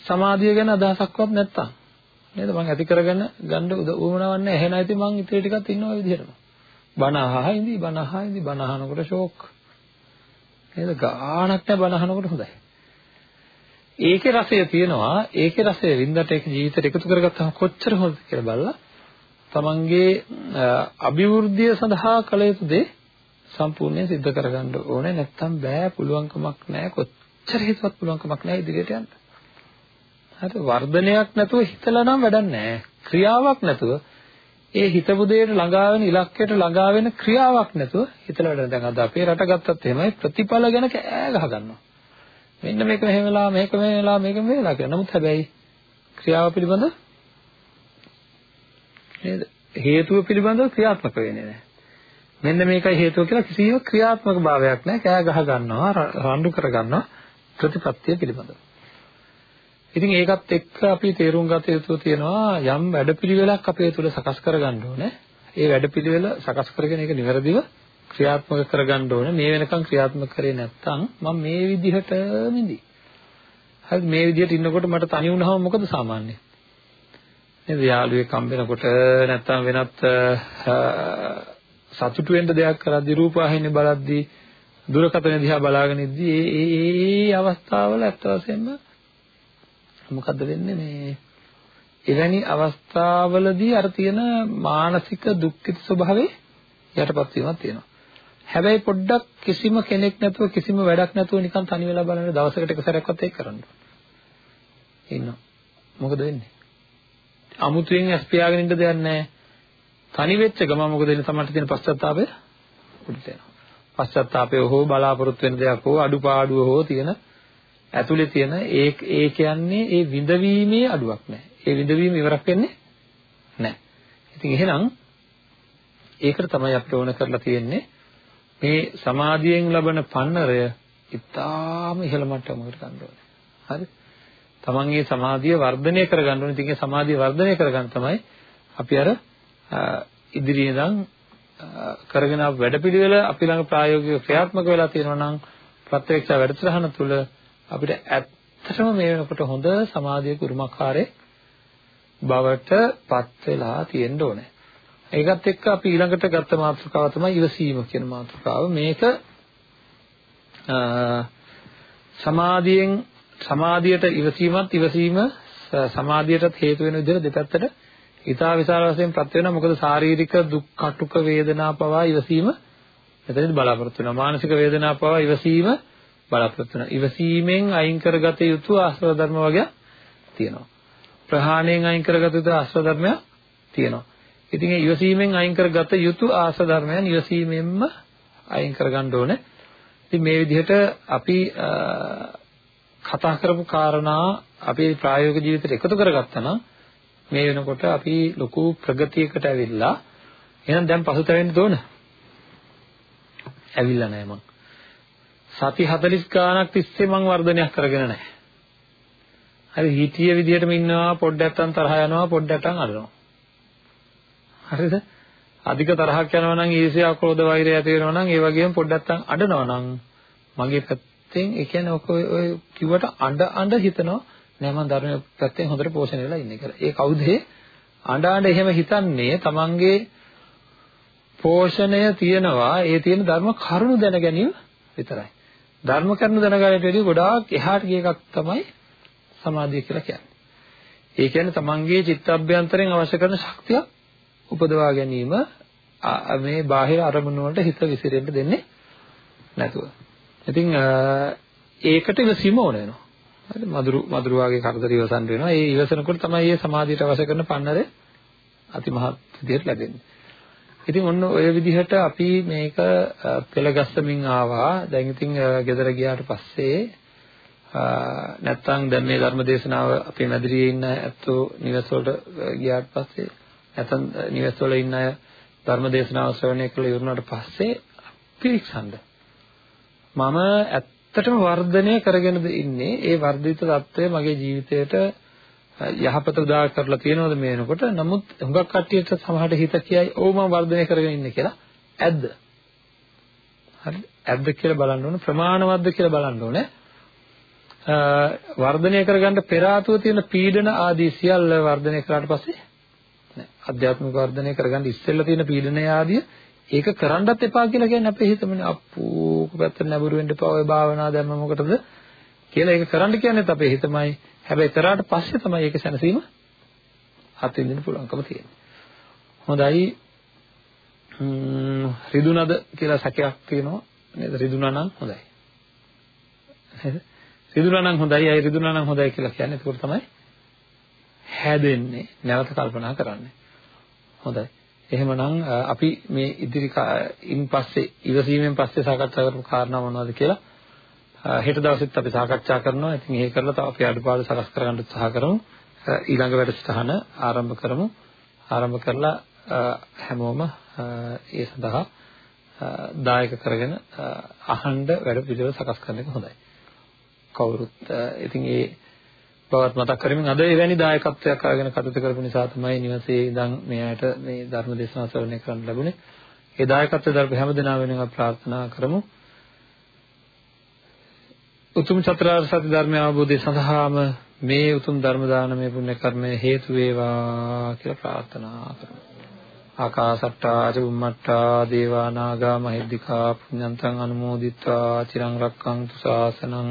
සමාධිය ගැන අදහසක්වත් නැත්තම්. නේද? මම ඇති කරගෙන ගන්න උවමනාවක් නැහැ එහෙනම් ඉතින් මං ඉතින් ටිකක් ඉන්නවා විදිහටම. බණ අහහා ඉඳි බණ අහහා ඉඳි බණ අහනකොට ෂෝක්. නේද? ගාණක් නැහැ බණ අහනකොට හොඳයි. ඒකේ රසය තියෙනවා. ඒකේ රසය වින්දට ඒක ජීවිතයට එකතු කරගත්තම කොච්චර හොඳද කියලා බලලා තමන්ගේ අභිවෘද්ධිය සඳහා කළ යුතු දේ සම්පූර්ණයෙන් සිද්ධ කරගන්න ඕනේ නැත්තම් බෑ පුළුවන්කමක් නැහැ කොච්චර හිතුවත් පුළුවන්කමක් නැහැ ඉදිරියට යන්න. හරි වර්ධනයක් නැතුව හිතලා නම් වැඩක් නැහැ. ක්‍රියාවක් නැතුව ඒ හිතපු දෙයට ළඟා වෙන ඉලක්කයට ළඟා වෙන ක්‍රියාවක් නැතුව හිතලා වැඩ දැන් අද අපේ රට ගත්තත් එහෙමයි ප්‍රතිඵල ගැන කෑ ගහ ගන්නවා. මෙන්න මේක මෙහෙම වෙලා මේක මෙහෙම වෙලා මේක මෙහෙම වෙලා කියලා. නමුත් හැබැයි ක්‍රියාව පිළිබඳ නේද? හේතුව පිළිබඳව ක්‍රියාත්මක වෙන්නේ නැහැ. මෙන්න මේකයි හේතුව කියලා කිසිම ක්‍රියාත්මක භාවයක් නැහැ. කෑ ගහ ගන්නවා, රණ්ඩු කර ගන්නවා ප්‍රතිපත්තිය පිළිබඳව. ඉතින් ඒකත් එක්ක අපි තේරුම් ගත යුතු තියෙනවා යම් වැඩපිළිවෙලක් අපේ තුල සකස් කරගන්න ඕනේ. ඒ වැඩපිළිවෙල සකස් කරගෙන ඒක નિවරදිව ක්‍රියාත්මක කරගන්න ඕනේ. මේ වෙනකන් ක්‍රියාත්මක කරේ නැත්නම් මම මේ විදිහට මිදි. හරි මේ විදිහට ඉන්නකොට මට තනි වුණාම මොකද සාමාන්‍යයෙන්? නේද යාළුවෙක් හම්බෙනකොට නැත්නම් වෙනත් සතුටු වෙන්න දෙයක් කරද්දී රූපවාහිනිය බලද්දී දුරකථන දිහා බලාගෙන ඉද්දී ඒ ඒ ඒ අවස්ථාවල ඇත්ත වශයෙන්ම මොකද්ද වෙන්නේ මේ එවැනි අවස්ථාවලදී අර තියෙන මානසික දුක්ඛිත ස්වභාවයේ යටපත් වීමක් තියෙනවා. හැබැයි පොඩ්ඩක් කිසිම කෙනෙක් නැතුව කිසිම වැඩක් නැතුව නිකන් තනි වෙලා බලන දවසකට එක සැරයක්වත් ඒක කරන්න. ඉන්නවා. මොකද වෙන්නේ? අමුතුවෙන් ඇස් පියාගෙන ඉන්න දෙයක් නැහැ. තනි වෙච්ච ගමන් මොකද වෙන්නේ? තමයි තියෙන පශ්චාත්තාපය උඩට යනවා. පශ්චාත්තාපය හෝ බලාපොරොත්තු වෙන දෙයක් හෝ අඩුපාඩුව හෝ තියෙන ඇතුලේ තියෙන ඒ ඒ කියන්නේ ඒ විඳවීමේ අඩුවක් නැහැ. ඒ විඳවීම ඉවරක් වෙන්නේ නැහැ. ඉතින් එහෙනම් ඒකට තමයි අපිට ඕන කරලා තියෙන්නේ මේ සමාධියෙන් ලබන පන්නරය ඉතාම ඉහළ මට්ටමකට ගන්න ඕනේ. හරි? තමන්ගේ සමාධිය වර්ධනය කරගන්න ඕනේ. ඉතින් ඒ සමාධිය වර්ධනය කරගන්න තමයි අපි අර ඉදිරියේ ඉඳන් කරගෙන ආපු වැඩපිළිවෙල අපි ළඟ ප්‍රායෝගිකව ක්‍රියාත්මක වෙලා තියෙනවා නම් ප්‍රත්‍යක්ෂ වැඩසටහන තුළ අපිට ඇත්තටම මේ වෙනකොට හොඳ සමාධියක උරුමකාරයේ බවට පත් වෙලා තියෙන්න ඕනේ. ඒකත් එක්ක අපි ඊළඟට ගත්ත මාතෘකාව තමයි ඉවසීම කියන මාතෘකාව. මේක සමාධියෙන් සමාධියට ඉවසීමත් ඉවසීම සමාධියටත් හේතු වෙන විදිහට දෙපැත්තට ඊටා විශාල වශයෙන් ප්‍රත් වෙනවා. මොකද ශාරීරික දුක් කටුක වේදනා පවා ඉවසීම මෙතනදි බලාපොරොත්තු වෙනවා. මානසික වේදනා පවා ඉවසීම බලාපොරොත්තු වෙනවා. ඉවසීමෙන් අයින් කරගත යුතු ආශ්‍රව ධර්ම වගේ තියෙනවා. ප්‍රහාණයෙන් අයින් කරගත යුතු ආශ්‍රව ධර්මයක් තියෙනවා. ඉතින් ඒ ඉවසීමෙන් අයින් කරගත යුතු ආශ්‍රව ධර්මයන් ඉවසීමෙන්ම අයින් කරගන්න ඕනේ. ඉතින් මේ විදිහට අපි කතා කරපු කාරණා අපේ ප්‍රායෝගික ජීවිතයට එකතු කරගත්තා නම් මේ වෙනකොට අපි ලොකු ප්‍රගතියකට ඇවිල්ලා එහෙනම් දැන් පසුතැවෙන්න ඕන. ඇවිල්ලා නැහැ මං. සති 40 ගානක් තිස්සේ මං වර්ධනයක් කරගෙන නැහැ. හරි හිතිය විදිහටම ඉන්නවා පොඩ්ඩක් අතන් තරහ යනවා පොඩ්ඩක් අතන් අඬනවා. හරිද? අධික තරහක් යනවා නම් ඊර්ෂ්‍යා ක්‍රෝධ වෛරය ඇති වෙනවා නම් ඒ වගේම පොඩ්ඩක් අතන් අඬනවා නම් මගේ පැත්තෙන් ඒ කියන්නේ ඔක ඔය කිව්වට අඬ අඬ හිතනවා නෑ මම ධර්මයේ පැත්තෙන් හොඳට පෝෂණය වෙලා ඉන්නේ කියලා. ඒ කවුද අඬ අඬ එහෙම හිතන්නේ තමන්ගේ පෝෂණය තියනවා ඒ තියෙන ධර්ම කරුණු දැන ගැනීම විතරයි. ධර්ම කරුණු දැනගන්නට වැඩිය ගොඩාක් එහාට ගිය එකක් තමයි සමාධිය කියලා කියන්නේ. ඒ කියන්නේ තමන්ගේ චිත්තඅභ්‍යන්තරයෙන් අවශ්‍ය කරන ශක්තිය උපදවා ගැනීම මේ බාහිර අරමුණු වලට හිත විසිරෙන්න දෙන්නේ නැතුව. ඉතින් ඒකට ඉවසීම ඕන වෙනවා. හරි මధుරු මధుරුවාගේ කරදර ඉවසන්න වෙනවා. ඒ ඉවසනකොට තමයි මේ සමාධියට අවශ්‍ය කරන පන්නරේ අතිමහත් විදියට ලැබෙන්නේ. ඉතින් ඔන්න ඔය විදිහට අපි මේක පෙළගස්සමින් ආවා. දැන් ඉතින් ගෙදර ගියාට පස්සේ නැත්තම් දැන් මේ ධර්ම දේශනාව අපේ මැදිරියේ ඉන්න ඇත්තෝ නිවස් වලට ගියාට පස්සේ නැත්තම් නිවස් වල ඉන්න අය ධර්ම දේශනාව ශ්‍රවණය කළ ඉවරනට පස්සේ පිරික්සන්න. මම ඇත්තටම වර්ධනය කරගෙනද ඉන්නේ ඒ වර්ධිත தত্ত্বය මගේ ජීවිතයට යහපත උදා කරලා තියෙනවද මේ වෙනකොට නමුත් හුඟක් කට්ටියට සමහරට හිත කියයි ඔව් මම වර්ධනය කරගෙන ඉන්නේ කියලා. ඇද්ද? හරි. ඇද්ද කියලා බලන්න ඕනේ. ප්‍රමාණවත්ද කියලා බලන්න ඕනේ. වර්ධනය කරගන්න පෙර ආතුව තියෙන පීඩන ආදී සියල්ල වර්ධනය කරාට පස්සේ අධ්‍යාත්මික වර්ධනය කරගන්න ඉස්සෙල්ලා තියෙන පීඩන ආදී ඒක කරන්නත් එපා කියලා කියන්නේ අපේ හිතමනේ. අප්පෝ කොපැත්තට නැඹුරු වෙන්න එපා. ඔය භාවනා දැම්ම මොකටද කියලා ඒක කරන්න කියන්නේත් අපේ හිතමයි. හැබැයි කරාට පස්සේ තමයි ඒක සැනසීම අත්විඳින්න පුළුවන්කම තියෙන්නේ. හොඳයි. රිදුනද කියලා සැකයක් තියෙනවා. නේද? රිදුනා නම් හොඳයි. නේද රිදුනා නම් හොඳයි. අය රිදුනා නම් හොඳයි කියලා කියන්නේ. ඒක තමයි හැදෙන්නේ. නැවත කල්පනා කරන්නේ. හොඳයි. එහෙමනම් අපි මේ ඉදිරි ඉන් පස්සේ ඉවසීමෙන් පස්සේ සාකච්ඡා කරපු කාරණා මොනවද කියලා හෙට දවසෙත් අපි සාකච්ඡා කරනවා. ඉතින් ඒක කරලා තව අපි අඩුපාඩු සකස් කරගන්න උත්සාහ කරමු. ඊළඟ වැඩසටහන ආරම්භ කරමු. ආරම්භ කරලා හැමෝම ඒ සඳහා දායක කරගෙන අහන්න වැඩ පිළිවෙල සකස් කරන එක හොඳයි. කවුරුත් ඉතින් ඒ බවත් මතක් කරමින් අද එවැනි දායකත්වයක් අරගෙන කටයුතු කරපු නිසා තමයි නිවසේ ඉඳන් මෙයාට මේ ධර්ම දේශනාව ශ්‍රවණය කරන්න ලැබුණේ. ඒ දායකත්වය දරපු හැම දෙනා වෙනුවෙන් ප්‍රාර්ථනා කරමු. උතුම් චතුරාර්ය සත්‍ය ධර්මය අවබෝධය සඳහාම මේ උතුම් ධර්ම දානමය පුණ්‍ය කර්මය හේතු වේවා කියලා ප්‍රාර්ථනා කරමු. ආකාසට්ටා චුම්මට්ටා දේවා නාග මහිද්దికා පුඤ්ඤන්තං අනුමෝදිත්වා චිරං රක්ඛන්තු ශාසනං